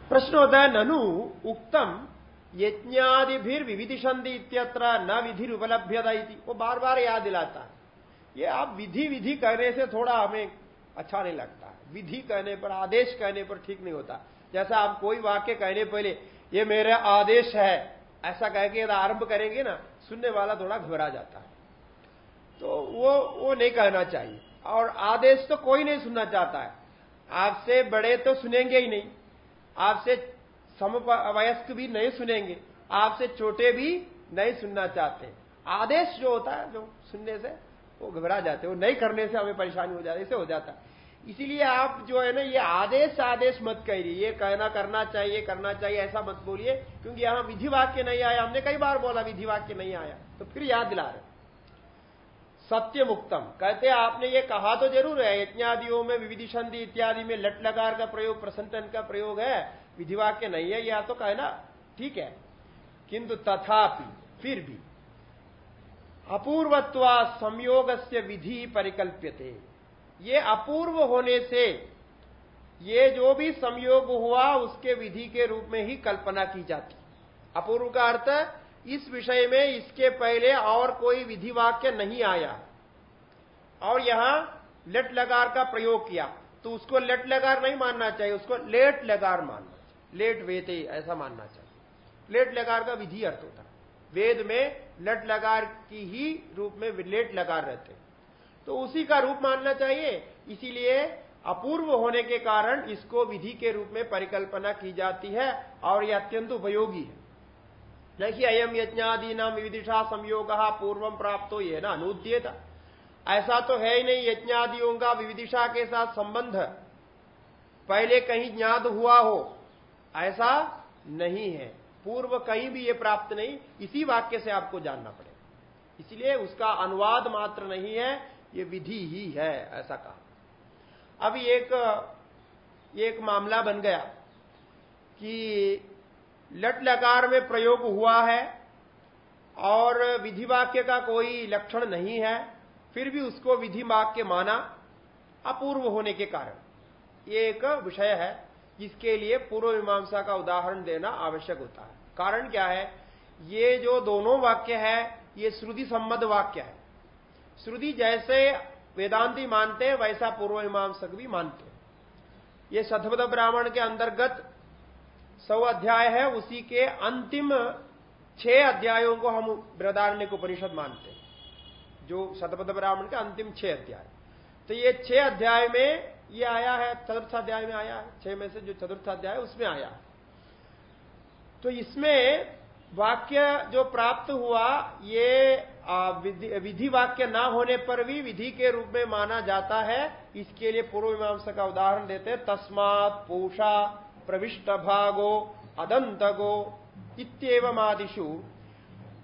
प्रश्न होता है, ननु उक्तम यज्ञादि भी विविधिशंधि इत्यत्र न विधि उपलब्धता वो बार बार याद दिलाता है। ये आप विधि विधि कहने से थोड़ा हमें अच्छा नहीं लगता। विधि कहने पर, आदेश कहने पर ठीक नहीं होता। जैसा आप कोई वाक्य कहने पहले ये मेरा आदेश है। ऐसा कह के यदि आरंभ करेंगे ना, सुनने वाला थोड़ा घबरा जाता है। तो वो वो नहीं कहना चाहिए। और आदेश तो कोई नहीं सुनना चाहता है। आपसे बड़े तो सुनेंगे ही नहीं। आपसे समवयस्क भी नहीं सुनेंगे। आपसे छोटे भी नहीं सुनना चाहते। आदेश जो होता है, जो सुनने से वो घबरा जाते वो नहीं करने से हमें परेशानी हो जाती ऐसे हो जाता है। इसीलिए आप जो है ना, ये आदेश आदेश मत कहिए। ये कहना करना चाहिए करना चाहिए, ऐसा मत बोलिए, क्योंकि यहाँ विधि वाक्य नहीं आया। हमने कई बार बोला विधि वाक्य नहीं आया। तो फिर याद दिला रहे सत्य मुक्तम कहते आपने ये कहा तो ज़रूर है, यज्ञादियों में विविधि संधि इत्यादि में लट लगार का प्रयोग प्रसंतन का प्रयोग है। विधि वाक्य नहीं है, या तो कहना ठीक है। किंतु तथापि, फिर भी, अपूर्वत्वा संयोग से विधि परिकल्प्यते। ये अपूर्व होने से ये जो भी संयोग हुआ उसके विधि के रूप में ही कल्पना की जाती। अपूर्व का अर्थ, इस विषय में इसके पहले और कोई विधि वाक्य नहीं आया। और यहाँ लट लगार का प्रयोग किया। तो उसको लट लगार नहीं मानना चाहिए, उसको लेट लगार मानना चाहिए। लेट वेते, ऐसा मानना चाहिए। लेट लगार का विधि अर्थ होता। है वेद में लट लगार की ही रूप में लेट लगार रहते तो उसी का रूप मानना चाहिए। इसीलिए अपूर्व होने के कारण इसको विधि के रूप में परिकल्पना की जाती है और यह अत्यंत उपयोगी है। न कि अयम यज्ञादि नाम विविधिषा संयोग पूर्वम प्राप्त हो यह ना अनुद्येता। ऐसा तो है ही नहीं, यज्ञादियों का विविदिशा के साथ संबंध पहले कहीं ज्ञात हुआ हो, ऐसा नहीं है। पूर्व कहीं भी ये प्राप्त नहीं, इसी वाक्य से आपको जानना पड़ेगा। इसलिए उसका अनुवाद मात्र नहीं है ये विधि ही है, ऐसा कहा। अब एक एक मामला बन गया कि लट लकार में प्रयोग हुआ है और विधि वाक्य का कोई लक्षण नहीं है, फिर भी उसको विधि वाक्य माना अपूर्व होने के कारण। ये एक विषय है, जिसके लिए पूर्व मीमांसा का उदाहरण देना आवश्यक होता है। कारण क्या है? ये जो दोनों वाक्य है, ये श्रुति संबद्ध वाक्य है। श्रुति जैसे वेदांति मानते हैं वैसा पूर्व मीमांसक भी मानते। हैं ये सतपद ब्राह्मण के अंतर्गत सौ अध्याय है, उसी के अंतिम छह अध्यायों को हम बृदारण्य उपनिषद मानते हैं, जो शतपथ ब्राह्मण के अंतिम छह अध्याय। तो ये छह अध्याय में ये आया है, चतुर्थ अध्याय में आया है, छह में से जो चतुर्थ अध्याय उसमें आया तो इसमें वाक्य जो प्राप्त हुआ, ये विधि वाक्य ना होने पर भी विधि के रूप में माना जाता है। इसके लिए पूर्व मीमांसा का उदाहरण देते हैं, तस्मात पूषा प्रविष्ट भागो अदंतगो इतम आदिशु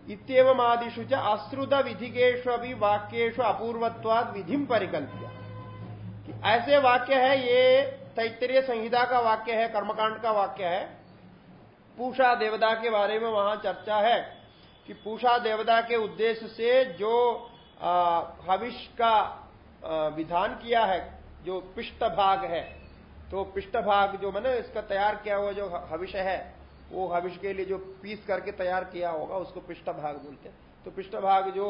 इतम आदिशु च अश्रुत विधिकेश अभी वाक्येशु अपूर्वत्वाद विधि परिकल्प्य। ऐसे वाक्य है, ये तैतरीय संहिता का वाक्य है, कर्मकांड का वाक्य है। पूषा देवदा के बारे में वहाँ चर्चा है। कि पूषा देवदा के उद्देश्य से जो हविष का विधान किया है जो पिष्ट भाग है तो पिष्ट भाग जो मैंने इसका तैयार किया हुआ जो हविष है वो हविष के लिए जो पीस करके तैयार किया होगा उसको पिष्ट भाग बोलते हैं। तो पिष्ट भाग जो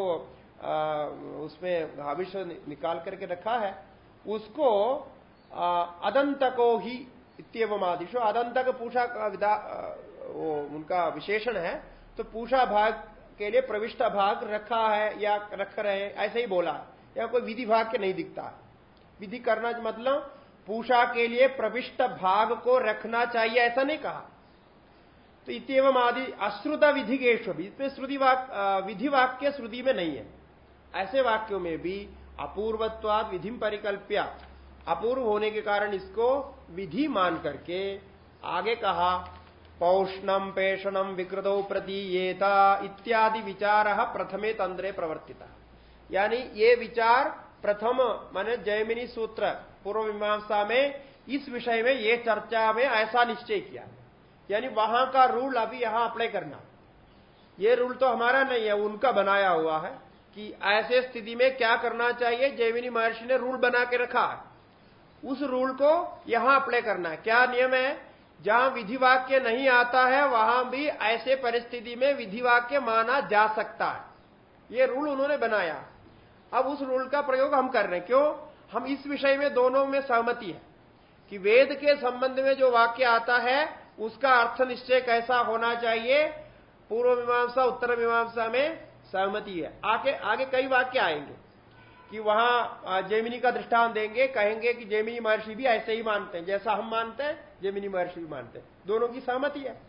आ, उसमें हविष निकाल करके रखा है उसको अदंतको ही इतम आदिशो अदंतक पूषा का विदा वो उनका विशेषण है तो पूषा भाग के लिए प्रविष्ट भाग रखा है या रख रहे हैं, ऐसे ही बोला। या कोई विधि भाग के नहीं दिखता। विधि करना मतलब पूषा के लिए प्रविष्ट भाग को रखना चाहिए, ऐसा नहीं कहा। तो इतम आदि अश्रुत भी, इसमें श्रुति विधि वाक्य श्रुति में नहीं है। ऐसे वाक्यों में भी अपूर्वत्वाद विधि परिकल्प्या, अपूर्व होने के कारण इसको विधि मान करके आगे कहा पौष्णम पेषणम विकृतो प्रतीयेता इत्यादि विचार प्रथमे तंद्रे प्रवर्तिता। यानी ये विचार प्रथम माने जयमिनी सूत्र, पूर्व मीमांसा में इस विषय में, ये चर्चा में ऐसा निश्चय किया। यानी वहाँ का रूल अभी यहाँ अप्लाई करना। ये रूल तो हमारा नहीं है, उनका बनाया हुआ है कि ऐसे स्थिति में क्या करना चाहिए जैमिनी महर्षि ने रूल बना के रखा उस रूल को यहाँ अप्लाई करना है। क्या नियम है? जहाँ विधि वाक्य नहीं आता है, वहाँ भी ऐसे परिस्थिति में विधि वाक्य माना जा सकता है। ये रूल उन्होंने बनाया। अब उस रूल का प्रयोग हम कर रहे हैं। क्यों? हम इस विषय में दोनों में सहमति है कि वेद के संबंध में जो वाक्य आता है, उसका अर्थ निश्चय कैसा होना चाहिए? पूर्व मीमांसा, उत्तर मीमांसा में सहमति है। आगे आगे कई वाक्य आएँगे कि वहाँ जेमिनी का दृष्टांत देंगे, कहेंगे कि जेमिनी महर्षि भी ऐसे ही मानते हैं, जैसा हम मानते हैं। जेमिनी महर्षि भी मानते हैं। दोनों की सहमति है।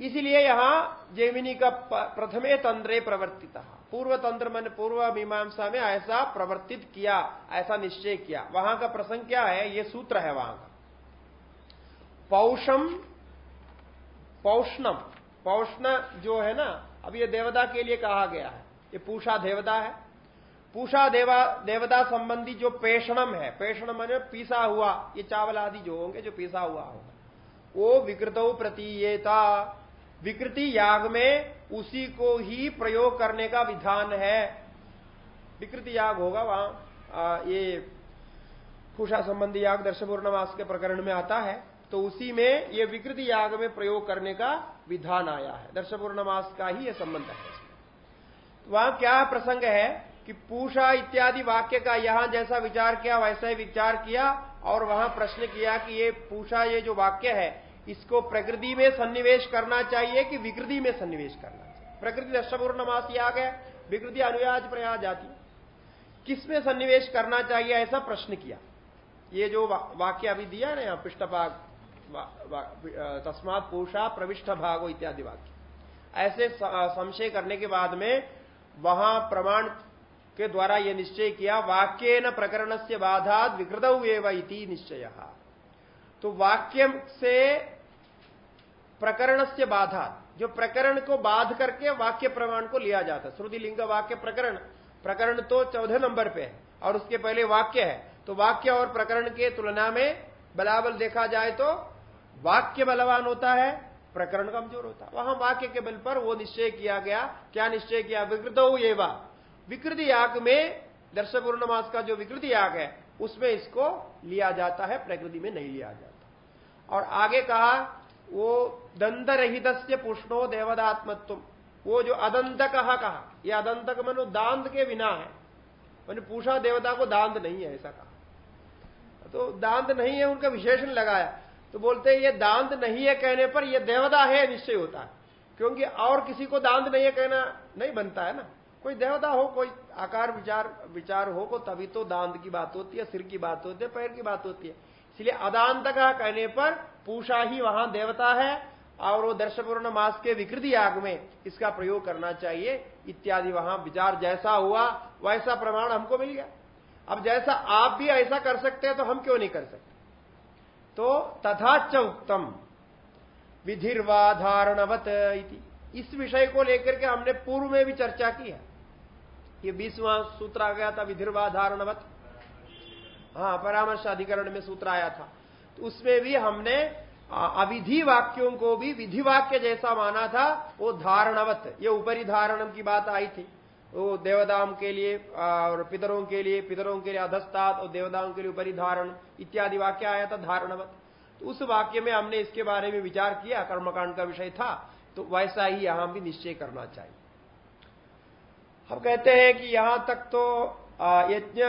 इसलिए यहाँ जेमिनी का प्रथमे तंत्रे प्रवर्तित। पूर्व तंत्र मन पूर्व मीमांसा में ऐसा प्रवर्तित किया, ऐसा निश्चय किया। वहाँ का प्रसंग क्या है? ये सूत्र है वहाँ का। पौषम, पौष्णम। पौष्ण जो है ना, अब ये देवता के लिए कहा गया है। ये पूषा देवता है। पूषा देवा, देवता संबंधी जो पेषणम है, पेषणम मैंने पीसा हुआ, ये चावल आदि जो होंगे, जो पीसा हुआ होगा। वो विकृत प्रतीयता। विकृति याग में उसी को ही प्रयोग करने का विधान है। विकृति याग होगा वहाँ ये पूषा संबंधी याग दर्शपूर्णमास के प्रकरण में आता है तो उसी में ये विकृति याग में प्रयोग करने का विधान आया है। दर्शपूर्णमास का ही यह संबंध है। तो वहाँ क्या प्रसंग है? कि पूषा इत्यादि वाक्य का यहाँ जैसा विचार किया, वैसा ही विचार किया और वहाँ प्रश्न किया कि ये पूषा, ये जो वाक्य है, इसको प्रकृति में सन्निवेश करना चाहिए कि विकृति में सन्निवेश करना चाहिए? प्रकृति दशपूर्णमास आ गया, विकृति अनुयाज प्रयाज जाती किसमें सन्निवेश करना चाहिए ऐसा प्रश्न किया। ये जो वाक्य अभी दिया ना यहाँ, पृष्ठभाग तस्मात पूषा प्रविष्ट भागो इत्यादि वाक्य। ऐसे संशय करने के बाद में वहाँ प्रमाण के द्वारा यह निश्चय किया वाक्य न प्रकरण से बाधा विकृत निश्चय। तो वाक्य से प्रकरण से बाधा, जो प्रकरण को बाध करके वाक्य प्रमाण को लिया जाता श्रुति लिंग वाक्य प्रकरण प्रकरण तो चौदह नंबर पे है, और उसके पहले वाक्य है। तो वाक्य और प्रकरण के तुलना में बलाबल देखा जाए तो वाक्य बलवान होता है, प्रकरण कमज़ोर होता है। वहाँ वाक्य के बल पर वो निश्चय किया गया। क्या निश्चय किया? विकृत एवा। विकृति याग में दर्श पूर्णमास का जो विकृति याग है, उसमें इसको लिया जाता है, प्रकृति में नहीं लिया जाता। और आगे कहा, वो दंत रहित पुष्णो देवदात्मत्व। वो जो अदंत कहा यह अदंतक मनो दांत के बिना है। मैंने पूछा, देवता को दांत नहीं है, ऐसा कहा। तो दांत नहीं है, उनका विशेषण लगाया। तो बोलते ये दांत नहीं है कहने पर यह देवता है, निश्चय होता है। क्योंकि और किसी को दांत नहीं है कहना नहीं बनता है ना। कोई देवता हो, कोई आकार, विचार विचार हो को तभी तो दांत की बात होती है, सिर की बात होती है, पैर की बात होती है। इसलिए अदांत का कहने पर पूषा ही वहाँ देवता है और वो दर्शपूर्ण मास के विकृति आग में इसका प्रयोग करना चाहिए। इत्यादि वहाँ विचार जैसा हुआ, वैसा प्रमाण हमको मिल गया। अब जैसा आप भी ऐसा कर सकते हैं तो हम क्यों नहीं कर सकते? तो तथाच उत्तम विधिर्वाधारणवत इस विषय को लेकर के हमने पूर्व में भी चर्चा की है। ये बीसवां सूत्र आ गया था विधिर्वाधारणवत। हाँ परामर्श अधिकरण में सूत्र आया था। तो उसमें भी हमने अविधि वाक्यों को भी विधि वाक्य जैसा माना था, वो धारणवत। ये ऊपरी धारणम की बात आई थी। वो देवदाम के लिए और पितरों के लिए, पितरों के लिए अधस्तात और देवदाम के लिए ऊपरी धारण इत्यादि वाक्य आया था धारणवत। तो उस वाक्य में हमने इसके बारे में विचार किया, कर्मकांड का विषय था। तो वैसा ही यहाँ भी निश्चय करना चाहिए। हम कहते हैं कि यहाँ तक तो यज्ञ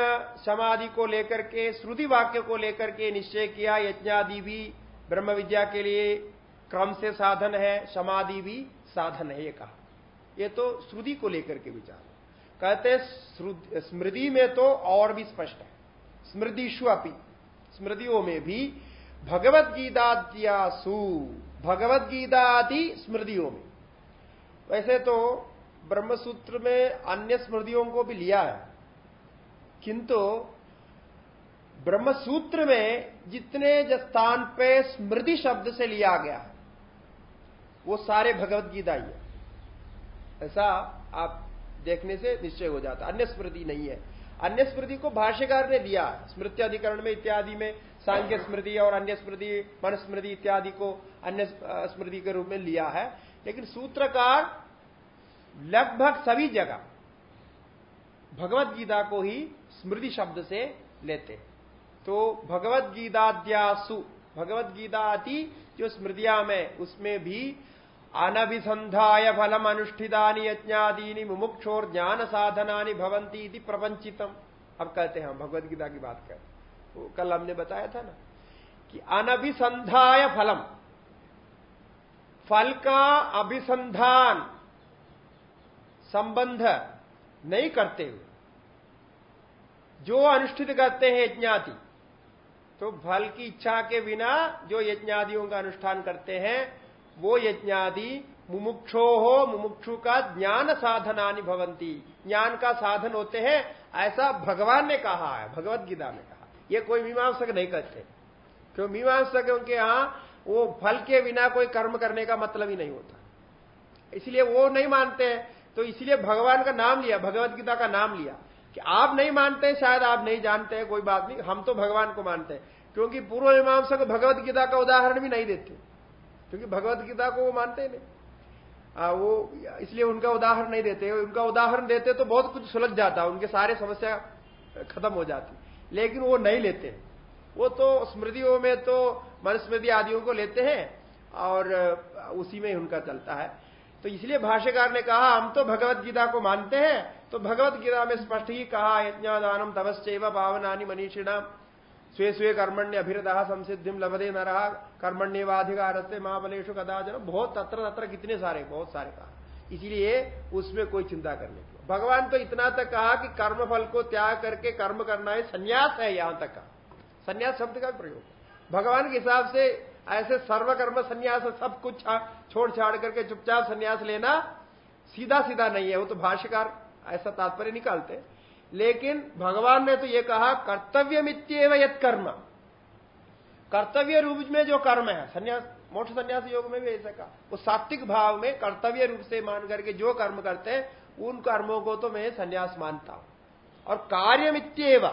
समाधि को लेकर के, श्रुति वाक्य को लेकर के निश्चय किया, यज्ञादि भी ब्रह्म विद्या के लिए क्रम से साधन है, समाधि भी साधन है, ये कहा। ये तो श्रुति को लेकर के विचार कहते स्मृति में तो और भी स्पष्ट है। स्मृतिशु अपी, स्मृतियों में भी भगवत गीताद्यासु भगवत गीता आदि स्मृतियों में। वैसे तो ब्रह्मसूत्र में अन्य स्मृतियों को भी लिया है। किंतु ब्रह्मसूत्र में जितने स्थान पे स्मृति शब्द से लिया गया है वो सारे भगवत गीता ही है। ऐसा आप देखने से निश्चय हो जाता अन्य स्मृति नहीं है। अन्य स्मृति को भाष्यकार ने दिया स्मृति अधिकरण में इत्यादि में सांख्य स्मृति और अन्य स्मृति, मन स्मृति इत्यादि को अन्य स्मृति के रूप में लिया है। लेकिन सूत्रकार लगभग सभी जगह भगवत गीता को ही स्मृति शब्द से लेते। तो भगवत गीताद्यासु, भगवत गीता आती जो स्मृतिया में, उसमें भी अनभिसंधाय फलम अनुष्ठितानी यज्ञादीनी मुमुक्षोर ज्ञान साधनानी भवंती प्रपंचितम अब कहते हैं हम, भगवत गीता की बात करते तो कल हमने बताया था ना, कि अनभिसंधाय फलम, फल का अभिसंधान संबंध नहीं करते हुए। जो अनुष्ठित करते हैं यज्ञाति तो फल की इच्छा के बिना जो यज्ञादियों का अनुष्ठान करते हैं, वो यज्ञादि मुमुक्षो हो मुमुक्षु का ज्ञान साधनानि भवंती ज्ञान का साधन होते हैं, ऐसा भगवान ने कहा है, भगवत गीता में कहा। ये कोई मीमांसक नहीं करते। क्यों? मीमांसक उनके यहाँ वो फल के बिना कोई कर्म करने का मतलब ही नहीं होता। इसलिए वो नहीं मानते हैं तो इसलिए भगवान का नाम लिया भगवत गीता का नाम लिया। कि आप नहीं मानते शायद आप नहीं जानते हैं कोई बात नहीं हम तो भगवान को मानते हैं। क्योंकि पूर्व मीमांसक भगवत गीता का उदाहरण भी नहीं देते। क्योंकि भगवत गीता को वो मानते नहीं। आ, वो इसलिए उनका उदाहरण नहीं देते। उनका उदाहरण देते तो बहुत कुछ सुलझ जाता उनके सारे समस्या खत्म हो जाती। लेकिन वो नहीं लेते। वो तो स्मृतियों में तो मनुस्मृति आदियों को लेते हैं और उसी में उनका चलता है। तो इसलिए भाष्यकार ने कहा, हम तो भगवत गीता को मानते हैं। तो भगवत गीता में स्पष्ट ही कहा यज्ञादानम तपस्व पावनानी मनीषिणा स्वे स्वे कर्मण्य अभिरदा संसिधिम लभदे न रहा कर्मण्यवाधिकार से महाबलेशु कदाचन। बहुत तत्र तत्र कितने सारे, बहुत सारे कहा। इसलिए उसमें कोई चिंता करने की भगवान तो इतना तक कहा कि कर्म फल को त्याग करके कर्म करना है संन्यास है यहाँ तक का संन्यास शब्द का प्रयोग। भगवान के हिसाब से ऐसे सर्वकर्म संन्यास सब कुछ छोड़ छाड़ करके चुपचाप संन्यास लेना सीधा सीधा नहीं है, वो तो भाष्यकार ऐसा तात्पर्य निकालते लेकिन भगवान ने तो ये कहा कर्तव्य मित्यव यद कर्म कर्तव्य रूप में जो कर्म है, संन्यास, मोक्ष संन्यास योग में भी ऐसा कहा। वो सात्विक भाव में कर्तव्य रूप से मान करके जो कर्म करते हैं, उन कर्मों को तो मैं संन्यास मानता हूँ। और कार्य मित्यव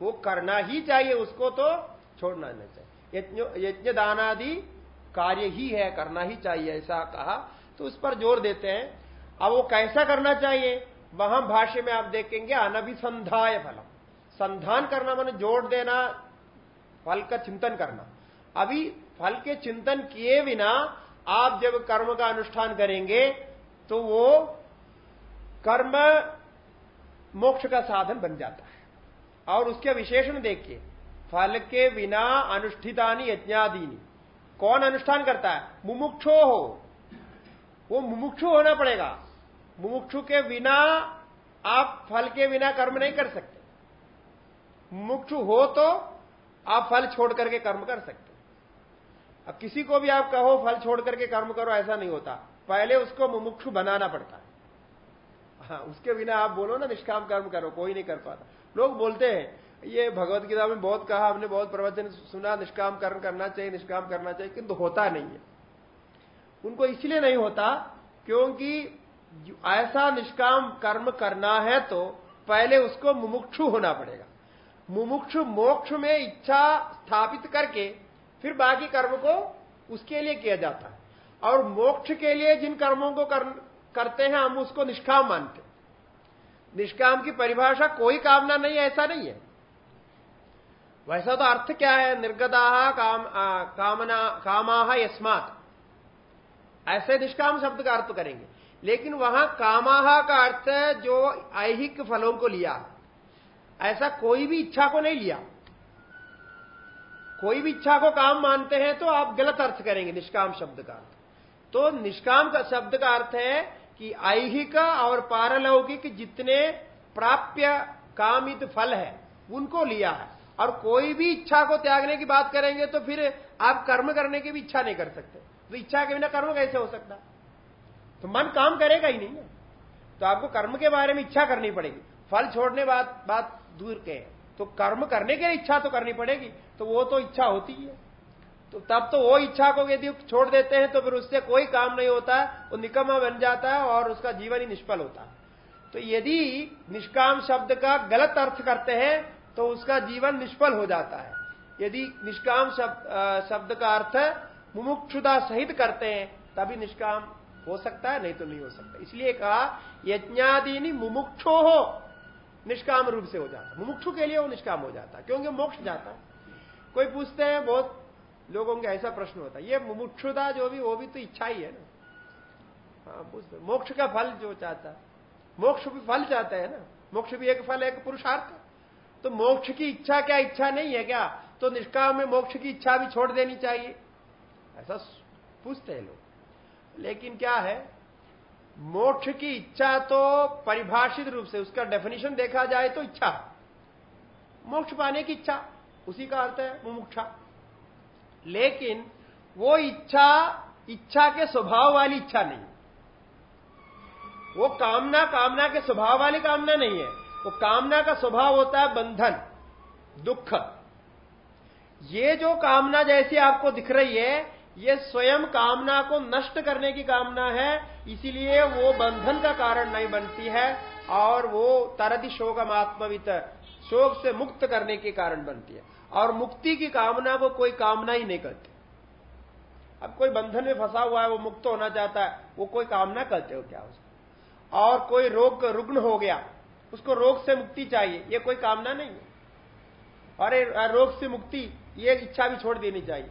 वो करना ही चाहिए, उसको तो छोड़ना नहीं चाहिए। यज्ञ दानादि कार्य ही है, करना ही चाहिए, ऐसा कहा। तो उस पर ज़ोर देते हैं। अब वो कैसा करना चाहिए? वहाँ भाष्य में आप देखेंगे, अनभिसंधाय फलम। संधान करना माने जोड़ देना, फल का चिंतन करना। अभी फल के चिंतन किए बिना आप जब कर्म का अनुष्ठान करेंगे तो वो कर्म मोक्ष का साधन बन जाता है। और उसके विशेषण देखिए फल के बिना अनुष्ठितानी यज्ञादीनी। कौन अनुष्ठान करता है? मुमुक्षो हो। वो मुमुक्षु होना पड़ेगा। मुमुक्षु के बिना आप फल के बिना कर्म नहीं कर सकते। मुमुक्षु हो तो आप फल छोड़ करके कर्म कर सकते अब किसी को भी आप कहो फल छोड़ करके कर्म करो, ऐसा नहीं होता। पहले उसको मुमुक्षु बनाना पड़ता है। हाँ उसके बिना आप बोलो ना, निष्काम कर्म करो, कोई नहीं कर पाता। लोग बोलते हैं ये भगवत गीता में बहुत कहा हमने बहुत प्रवचन सुना निष्काम कर्म करना चाहिए निष्काम करना चाहिए किंतु होता नहीं है। उनको इसलिए नहीं होता क्योंकि ऐसा निष्काम कर्म करना है तो पहले उसको मुमुक्षु होना पड़ेगा। मुमुक्षु मोक्ष में इच्छा स्थापित करके फिर बाकी कर्म को उसके लिए किया जाता है। और मोक्ष के लिए जिन कर्मों को कर, करते हैं हम उसको निष्काम मानते निष्काम की परिभाषा कोई कामना नहीं ऐसा नहीं है। वैसा तो अर्थ क्या है? निर्गता काम कामना, कामा यस्मात। ऐसे निष्काम शब्द का अर्थ करेंगे। लेकिन वहाँ कामाहा का अर्थ जो ऐहिक फलों को लिया। ऐसा कोई भी इच्छा को नहीं लिया। कोई भी इच्छा को काम मानते हैं तो आप गलत अर्थ करेंगे, निष्काम शब्द का अर्थ। तो निष्काम का शब्द का अर्थ है कि ऐहिक और पारलौकिक जितने प्राप्य कामित फल है, उनको लिया है। और कोई भी इच्छा को त्यागने की बात करेंगे तो फिर आप कर्म करने की भी इच्छा नहीं कर सकते। तो इच्छा के बिना कर्म कैसे हो सकता? तो मन काम करेगा ही नहीं ना। तो आपको कर्म के बारे में इच्छा करनी पड़ेगी। फल छोड़ने बात बात दूर के तो कर्म करने के लिए इच्छा तो करनी पड़ेगी। तो वो तो इच्छा होती है। तो तब तो वो इच्छा को यदि छोड़ देते हैं तो फिर उससे कोई काम नहीं होता, वो निकम्मा बन जाता है और उसका जीवन ही निष्फल होता है। तो यदि निष्काम शब्द का गलत अर्थ करते हैं तो उसका जीवन निष्फल हो जाता है। यदि निष्काम शब्द शब्द का अर्थ मुमुक्षुदा सहित करते हैं, तभी निष्काम हो सकता है, नहीं तो नहीं हो सकता। इसलिए कहा, यज्ञादीनी मुमुक्षो हो निष्काम रूप से हो जाता। मुमुक्षु के लिए वो निष्काम हो जाता, क्योंकि मोक्ष जाता कोई पूछते हैं, बहुत लोगों के ऐसा प्रश्न होता है, ये मुमुक्षुता जो भी, वो भी तो इच्छा ही है ना? हाँ पूछते मोक्ष का फल जो चाहता मोक्ष भी फल चाहता है ना? मोक्ष भी एक फल है एक पुरुषार्थ। तो मोक्ष की इच्छा क्या? इच्छा नहीं है क्या? तो निष्काम में मोक्ष की इच्छा भी छोड़ देनी चाहिए। ऐसा पूछते हैं लोग। लेकिन क्या है? मोक्ष की इच्छा तो परिभाषित रूप से, उसका डेफिनेशन देखा जाए तो इच्छा। मोक्ष पाने की इच्छा, उसी का अर्थ है मुमुक्षा। लेकिन वो इच्छा इच्छा के स्वभाव वाली इच्छा नहीं। वो कामना कामना के स्वभाव वाली कामना नहीं है। वो कामना का स्वभाव होता है बंधन, दुख। ये जो कामना जैसी आपको दिख रही है, ये स्वयं कामना को नष्ट करने की कामना है, इसीलिए वो बंधन का कारण नहीं बनती है और वो तरद शोकम आत्मवित, शोक से मुक्त करने के कारण बनती है। और मुक्ति की कामना को कोई कामना ही नहीं करती। अब कोई बंधन में फंसा हुआ है, वो मुक्त होना चाहता है, वो कोई कामना करते हो क्या उसको? और कोई रोग, रुग्ण हो गया उसको रोग से मुक्ति चाहिए, ये कोई कामना नहीं है। और रोग से मुक्ति, ये इच्छा भी छोड़ देनी चाहिए।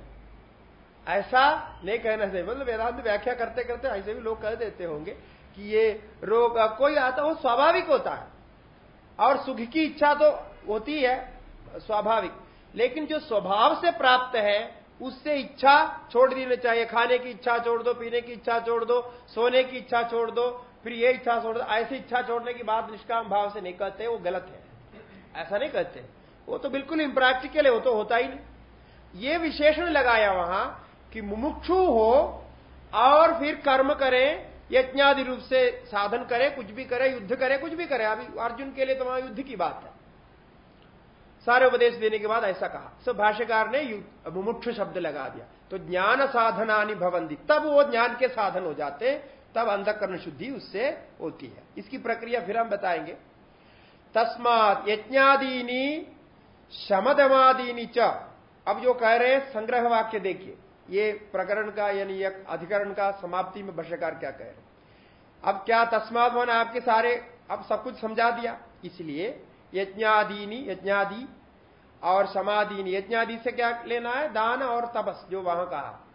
ऐसा नहीं कहना चाहिए। मतलब वेदांत व्याख्या करते करते ऐसे भी लोग कह देते होंगे कि ये रोग कोई आता, वो स्वाभाविक होता है। और सुख की इच्छा तो होती है, स्वाभाविक। लेकिन जो स्वभाव से प्राप्त है, उससे इच्छा छोड़ देनी चाहिए। खाने की इच्छा छोड़ दो, पीने की इच्छा छोड़ दो, सोने की इच्छा छोड़ दो फिर ये इच्छा छोड़ ऐसी इच्छा छोड़ने की बात निष्काम भाव से नहीं कहते, वो गलत है। ऐसा नहीं कहते। वो तो बिल्कुल इम्प्रैक्टिकल है, वो तो होता ही नहीं। ये विशेषण लगाया वहाँ कि मुमुक्षु हो और फिर कर्म करें, यज्ञादि रूप से साधन करे, कुछ भी करे, युद्ध करे, कुछ भी करे। अभी अर्जुन के लिए तो वहाँ युद्ध की बात है। सारे उपदेश देने के बाद ऐसा कहा। सब भाष्यकार ने मुमुक्षु शब्द लगा दिया। तो ज्ञान साधनानी भवंती तब वो ज्ञान के साधन हो जाते। तब अंधकरण शुद्धि उससे होती है। इसकी प्रक्रिया फिर हम बताएँगे। तस्मात यज्ञादीनी शमदमादीनी च। अब जो कह रहे हैं, संग्रह वाक्य देखिए। ये प्रकरण का यानी अधिकरण का समाप्ति में भाष्यकार क्या कह रहे अब क्या तस्मात मन आपके सारे, अब सब कुछ समझा दिया। इसलिए यज्ञादीनी, यज्ञादि और समाधीनी यज्ञादि से क्या लेना है? दान और तपस, जो वहाँ कहा।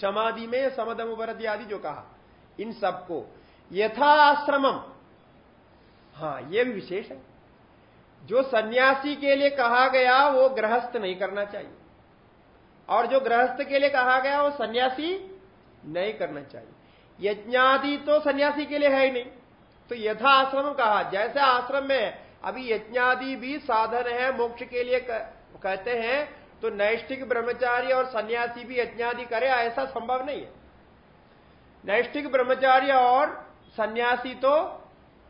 समाधि में समदम उपरति आदि जो कहा। इन सबको। यथा आश्रमम हाँ ये भी विशेष है। जो सन्यासी के लिए कहा गया, वो गृहस्थ नहीं करना चाहिए। और जो गृहस्थ के लिए कहा गया, वो सन्यासी नहीं करना चाहिए। यज्ञादि तो सन्यासी के लिए है ही नहीं। तो यथा आश्रम कहा, जैसे आश्रम में अभी यज्ञादि भी साधन है, मोक्ष के लिए कहते हैं तो नैष्ठिक ब्रह्मचारी और सन्यासी भी यज्ञादि करे, ऐसा संभव नहीं है। नैष्ठिक ब्रह्मचारी और सन्यासी तो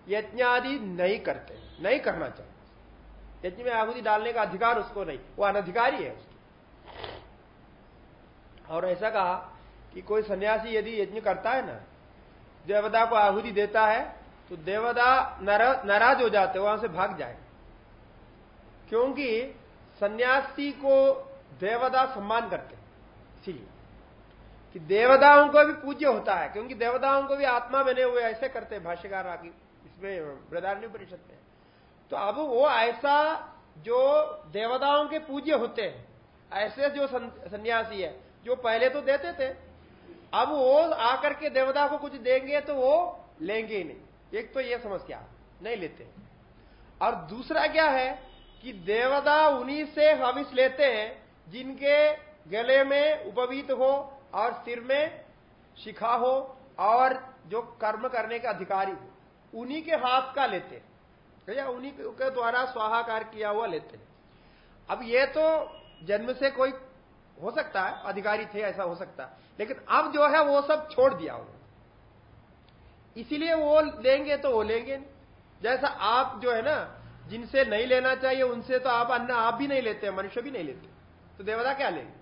यज्ञादि नहीं करते, नहीं करना चाहिए। यज्ञ में आहुति डालने का अधिकार उसको नहीं, वो अनधिकारी है उसकी। और ऐसा कहा कि कोई सन्यासी यदि यज्ञ करता है ना, देवता को आहुति देता है तो देवता नाराज़ हो जाते वहाँ से भाग जाए क्योंकि सन्यासी को देवता सम्मान करते हैं, इसीलिए। कि देवताओं को भी पूज्य होता है, क्योंकि देवताओं को भी आत्मा बने हुए ऐसे करते हैं, भाष्यकार आगे, इसमें, बृदारण्य परिषद में। तो अब वो ऐसा जो देवताओं के पूज्य होते हैं, ऐसे जो सन्यासी है, जो पहले तो देते थे, अब वो आकर के देवता को कुछ देंगे तो वो लेंगे ही नहीं। एक तो ये समस्या, नहीं लेते। और दूसरा क्या है कि देवता उन्हीं से हविस लेते हैं, जिनके गले में उपवीत हो और सिर में शिखा हो और जो कर्म करने का अधिकारी हो, उन्हीं के हाथ का लेते या उन्हीं के द्वारा स्वाहाकार किया हुआ लेते अब ये तो जन्म से कोई हो सकता है, अधिकारी थे, ऐसा हो सकता है। लेकिन अब जो है, वो सब छोड़ दिया उन्होंने इसीलिए वो लेंगे तो वो लेंगे। जैसा आप जो है ना, जिनसे नहीं लेना चाहिए, उनसे तो आप अन्न आप भी नहीं लेते, मनुष्य भी नहीं लेते। तो देवता क्या लेंगे?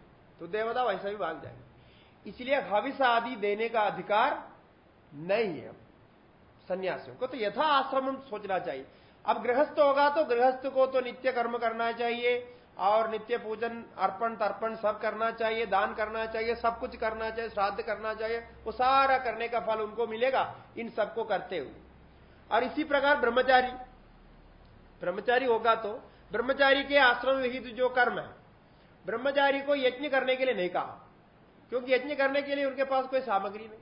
तो देवता वैसा भी भाग जाएँगे। इसलिए हविष आदि देने का अधिकार नहीं है। सन्यासियों को तो यथा आश्रम सोचना चाहिए। अब गृहस्थ होगा तो गृहस्थ को तो नित्य कर्म करना चाहिए और नित्य पूजन, अर्पण, तर्पण सब करना चाहिए, दान करना चाहिए, सब कुछ करना चाहिए, श्राद्ध करना चाहिए, वो सारा करने का फल उनको मिलेगा इन सबको करते हुए। और इसी प्रकार ब्रह्मचारी ब्रह्मचारी होगा तो ब्रह्मचारी के आश्रम विहित जो कर्म है, ब्रह्मचारी को यज्ञ करने के लिए नहीं कहा। क्योंकि यज्ञ करने के लिए उनके पास कोई सामग्री नहीं।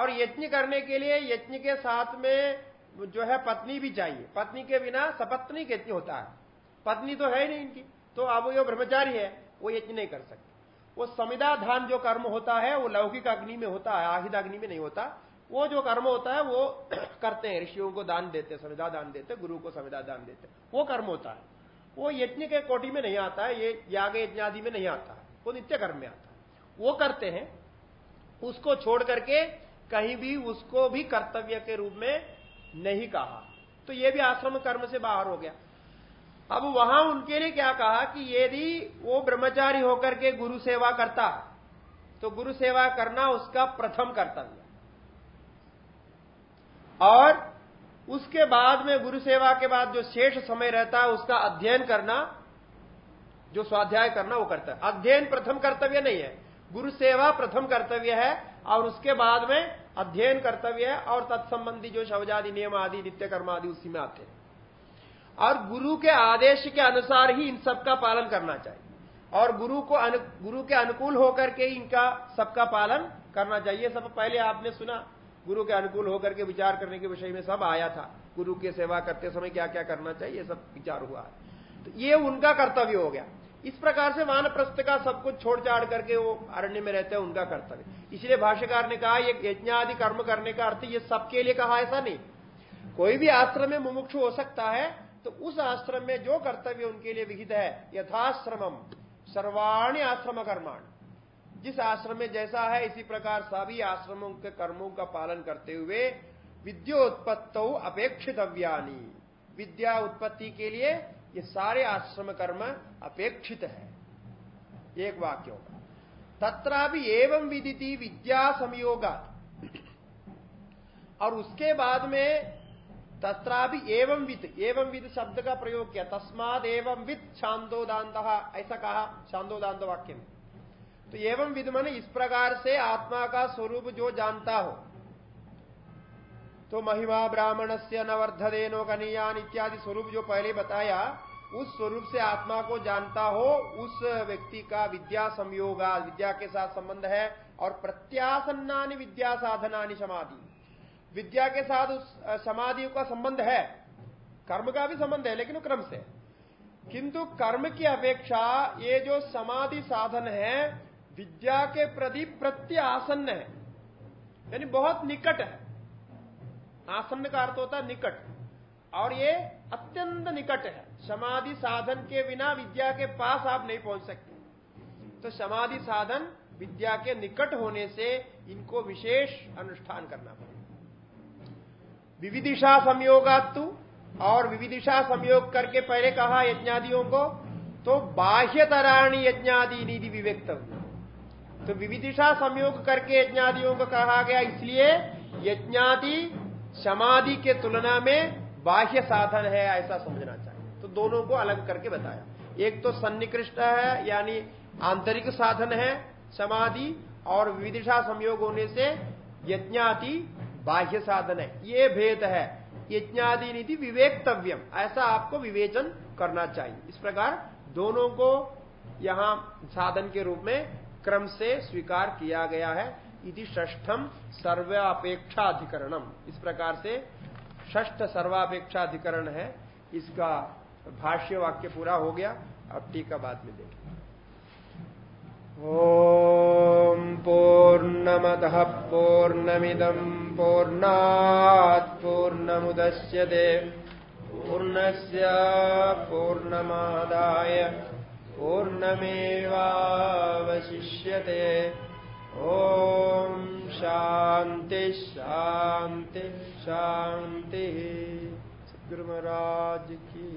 और यज्ञ करने के लिए यज्ञ के साथ में जो है पत्नी भी चाहिए। पत्नी के बिना सपत्नी यज्ञ होता है। पत्नी तो है ही नहीं इनकी। तो अब वो ब्रह्मचारी है, वो यज्ञ नहीं कर सकते। वो समिधाधान जो कर्म होता है, वो लौकिक अग्नि में होता है आहिद अग्नि में नहीं होता। वो जो कर्म होता है, वो करते हैं। ऋषियों को दान देते संविधा दान देते गुरु को संविधा दान देते वो कर्म होता है। वो यज्ञ के कोटि में नहीं आता है, ये याग यज्ञ आदि में नहीं आता है। वो नित्य कर्म में आता है। वो करते हैं, उसको छोड़ करके कहीं भी उसको भी कर्तव्य के रूप में नहीं कहा। तो ये भी आश्रम कर्म से बाहर हो गया। अब वहाँ उनके लिए क्या कहा कि यदि वो ब्रह्मचारी होकर के गुरु सेवा करता तो गुरु सेवा करना उसका प्रथम कर्तव्य। और उसके बाद में गुरु सेवा के बाद जो शेष समय रहता है उसका अध्ययन करना, जो स्वाध्याय करना, वो करता है। अध्ययन प्रथम कर्तव्य नहीं है। गुरु सेवा प्रथम कर्तव्य है और उसके बाद में अध्ययन कर्तव्य है और तत्संबंधी जो शवजादि नियम आदि नित्य कर्म आदि उसी में आते हैं। और गुरु के आदेश के अनुसार ही इन सबका पालन करना चाहिए। और गुरु को अनु, गुरु के अनुकूल होकर के इनका सबका पालन करना चाहिए। सब पहले आपने सुना। गुरु के अनुकूल होकर के विचार करने के विषय में सब आया था। गुरु की सेवा करते समय क्या क्या करना चाहिए सब विचार हुआ है। तो ये उनका कर्तव्य हो गया। इस प्रकार से वानप्रस्थ का सब कुछ छोड़ छाड़ करके वो अरण्य में रहते हैं, उनका कर्तव्य। इसलिए भाष्यकार ने कहा, ये यज्ञ आदि कर्म करने का अर्थ ये सबके लिए कहा, ऐसा नहीं। कोई भी आश्रम में मुमुक्षु हो सकता है तो उस आश्रम में जो कर्तव्य उनके लिए विहित है, यथाश्रमम, सर्वाणी आश्रम कर्माण। जिस आश्रम में जैसा है, इसी प्रकार सभी आश्रमों के कर्मों का पालन करते हुए विद्योत्पत्त अपेक्षितव्यानी। विद्या उत्पत्ति के लिए ये सारे आश्रम कर्म अपेक्षित है। एक वाक्य होगा। तथा भी एवं विदिति विद्या संयोगा। और उसके बाद में तथा भी एवं विद एवं विद शब्द का प्रयोग किया। तस्माद एवं विद शांतोदांत ऐसा कहा शांतोदांत वाक्य में। तो एवं विद मन इस प्रकार से आत्मा का स्वरूप जो जानता हो। तो महिमा ब्राह्मण से नवर्धदेनो कनियान इत्यादि स्वरूप जो पहले बताया उस स्वरूप से आत्मा को जानता हो, उस व्यक्ति का विद्या संयोगा, विद्या के साथ संबंध है और प्रत्यासन्नानि विद्या साधनानि समाधि। विद्या के साथ उस समाधि का संबंध है। कर्म का भी संबंध है, लेकिन क्रम से। किंतु कर्म की अपेक्षा ये जो समाधि साधन है, विद्या के प्रति प्रत्य आसन्न है। यानी बहुत निकट है। आसन्न का अर्थ होता है निकट। और ये अत्यंत निकट है। समाधि साधन के बिना विद्या के पास आप नहीं पहुँच सकते। तो समाधि साधन विद्या के निकट होने से इनको विशेष अनुष्ठान करना पड़ेगा। विविदिशा संयोगातु और विविदिशा संयोग करके पहले कहा यज्ञादियों को तो बाह्य तराणी यज्ञादि निधि विवेक्तव्य तो विविदिशा संयोग करके यज्ञादियों को कहा गया, इसलिए यज्ञादि समाधि के तुलना में बाह्य साधन है, ऐसा समझना चाहिए। दोनों को अलग करके बताया। एक तो सन्निकृष्ट है, यानी आंतरिक साधन है, समाधि और विदिशा संयोग होने से यज्ञादि बाह्य साधन है। ये भेद है। यज्ञादि नीति विवेकतव्यम। ऐसा आपको विवेचन करना चाहिए। इस प्रकार दोनों को यहाँ साधन के रूप में क्रम से स्वीकार किया गया है। इति ष्ठम सर्वापेक्षा सर्वापेक्षाधिकरणम। इस प्रकार से ष्ठ सर्वापेक्षाधिकरण है। इसका भाष्य वाक्य पूरा हो गया, अब टीका बाद में देखें। ओम पूर्णमद पूर्णमिदम पूर्णात पूर्णमुदश्यते पूर्णस्य पूर्णमादाय पूर्णमेवावशिष्यते। ॐ शान्ति शान्ति शान्तिः सद्गुरुमहाराज की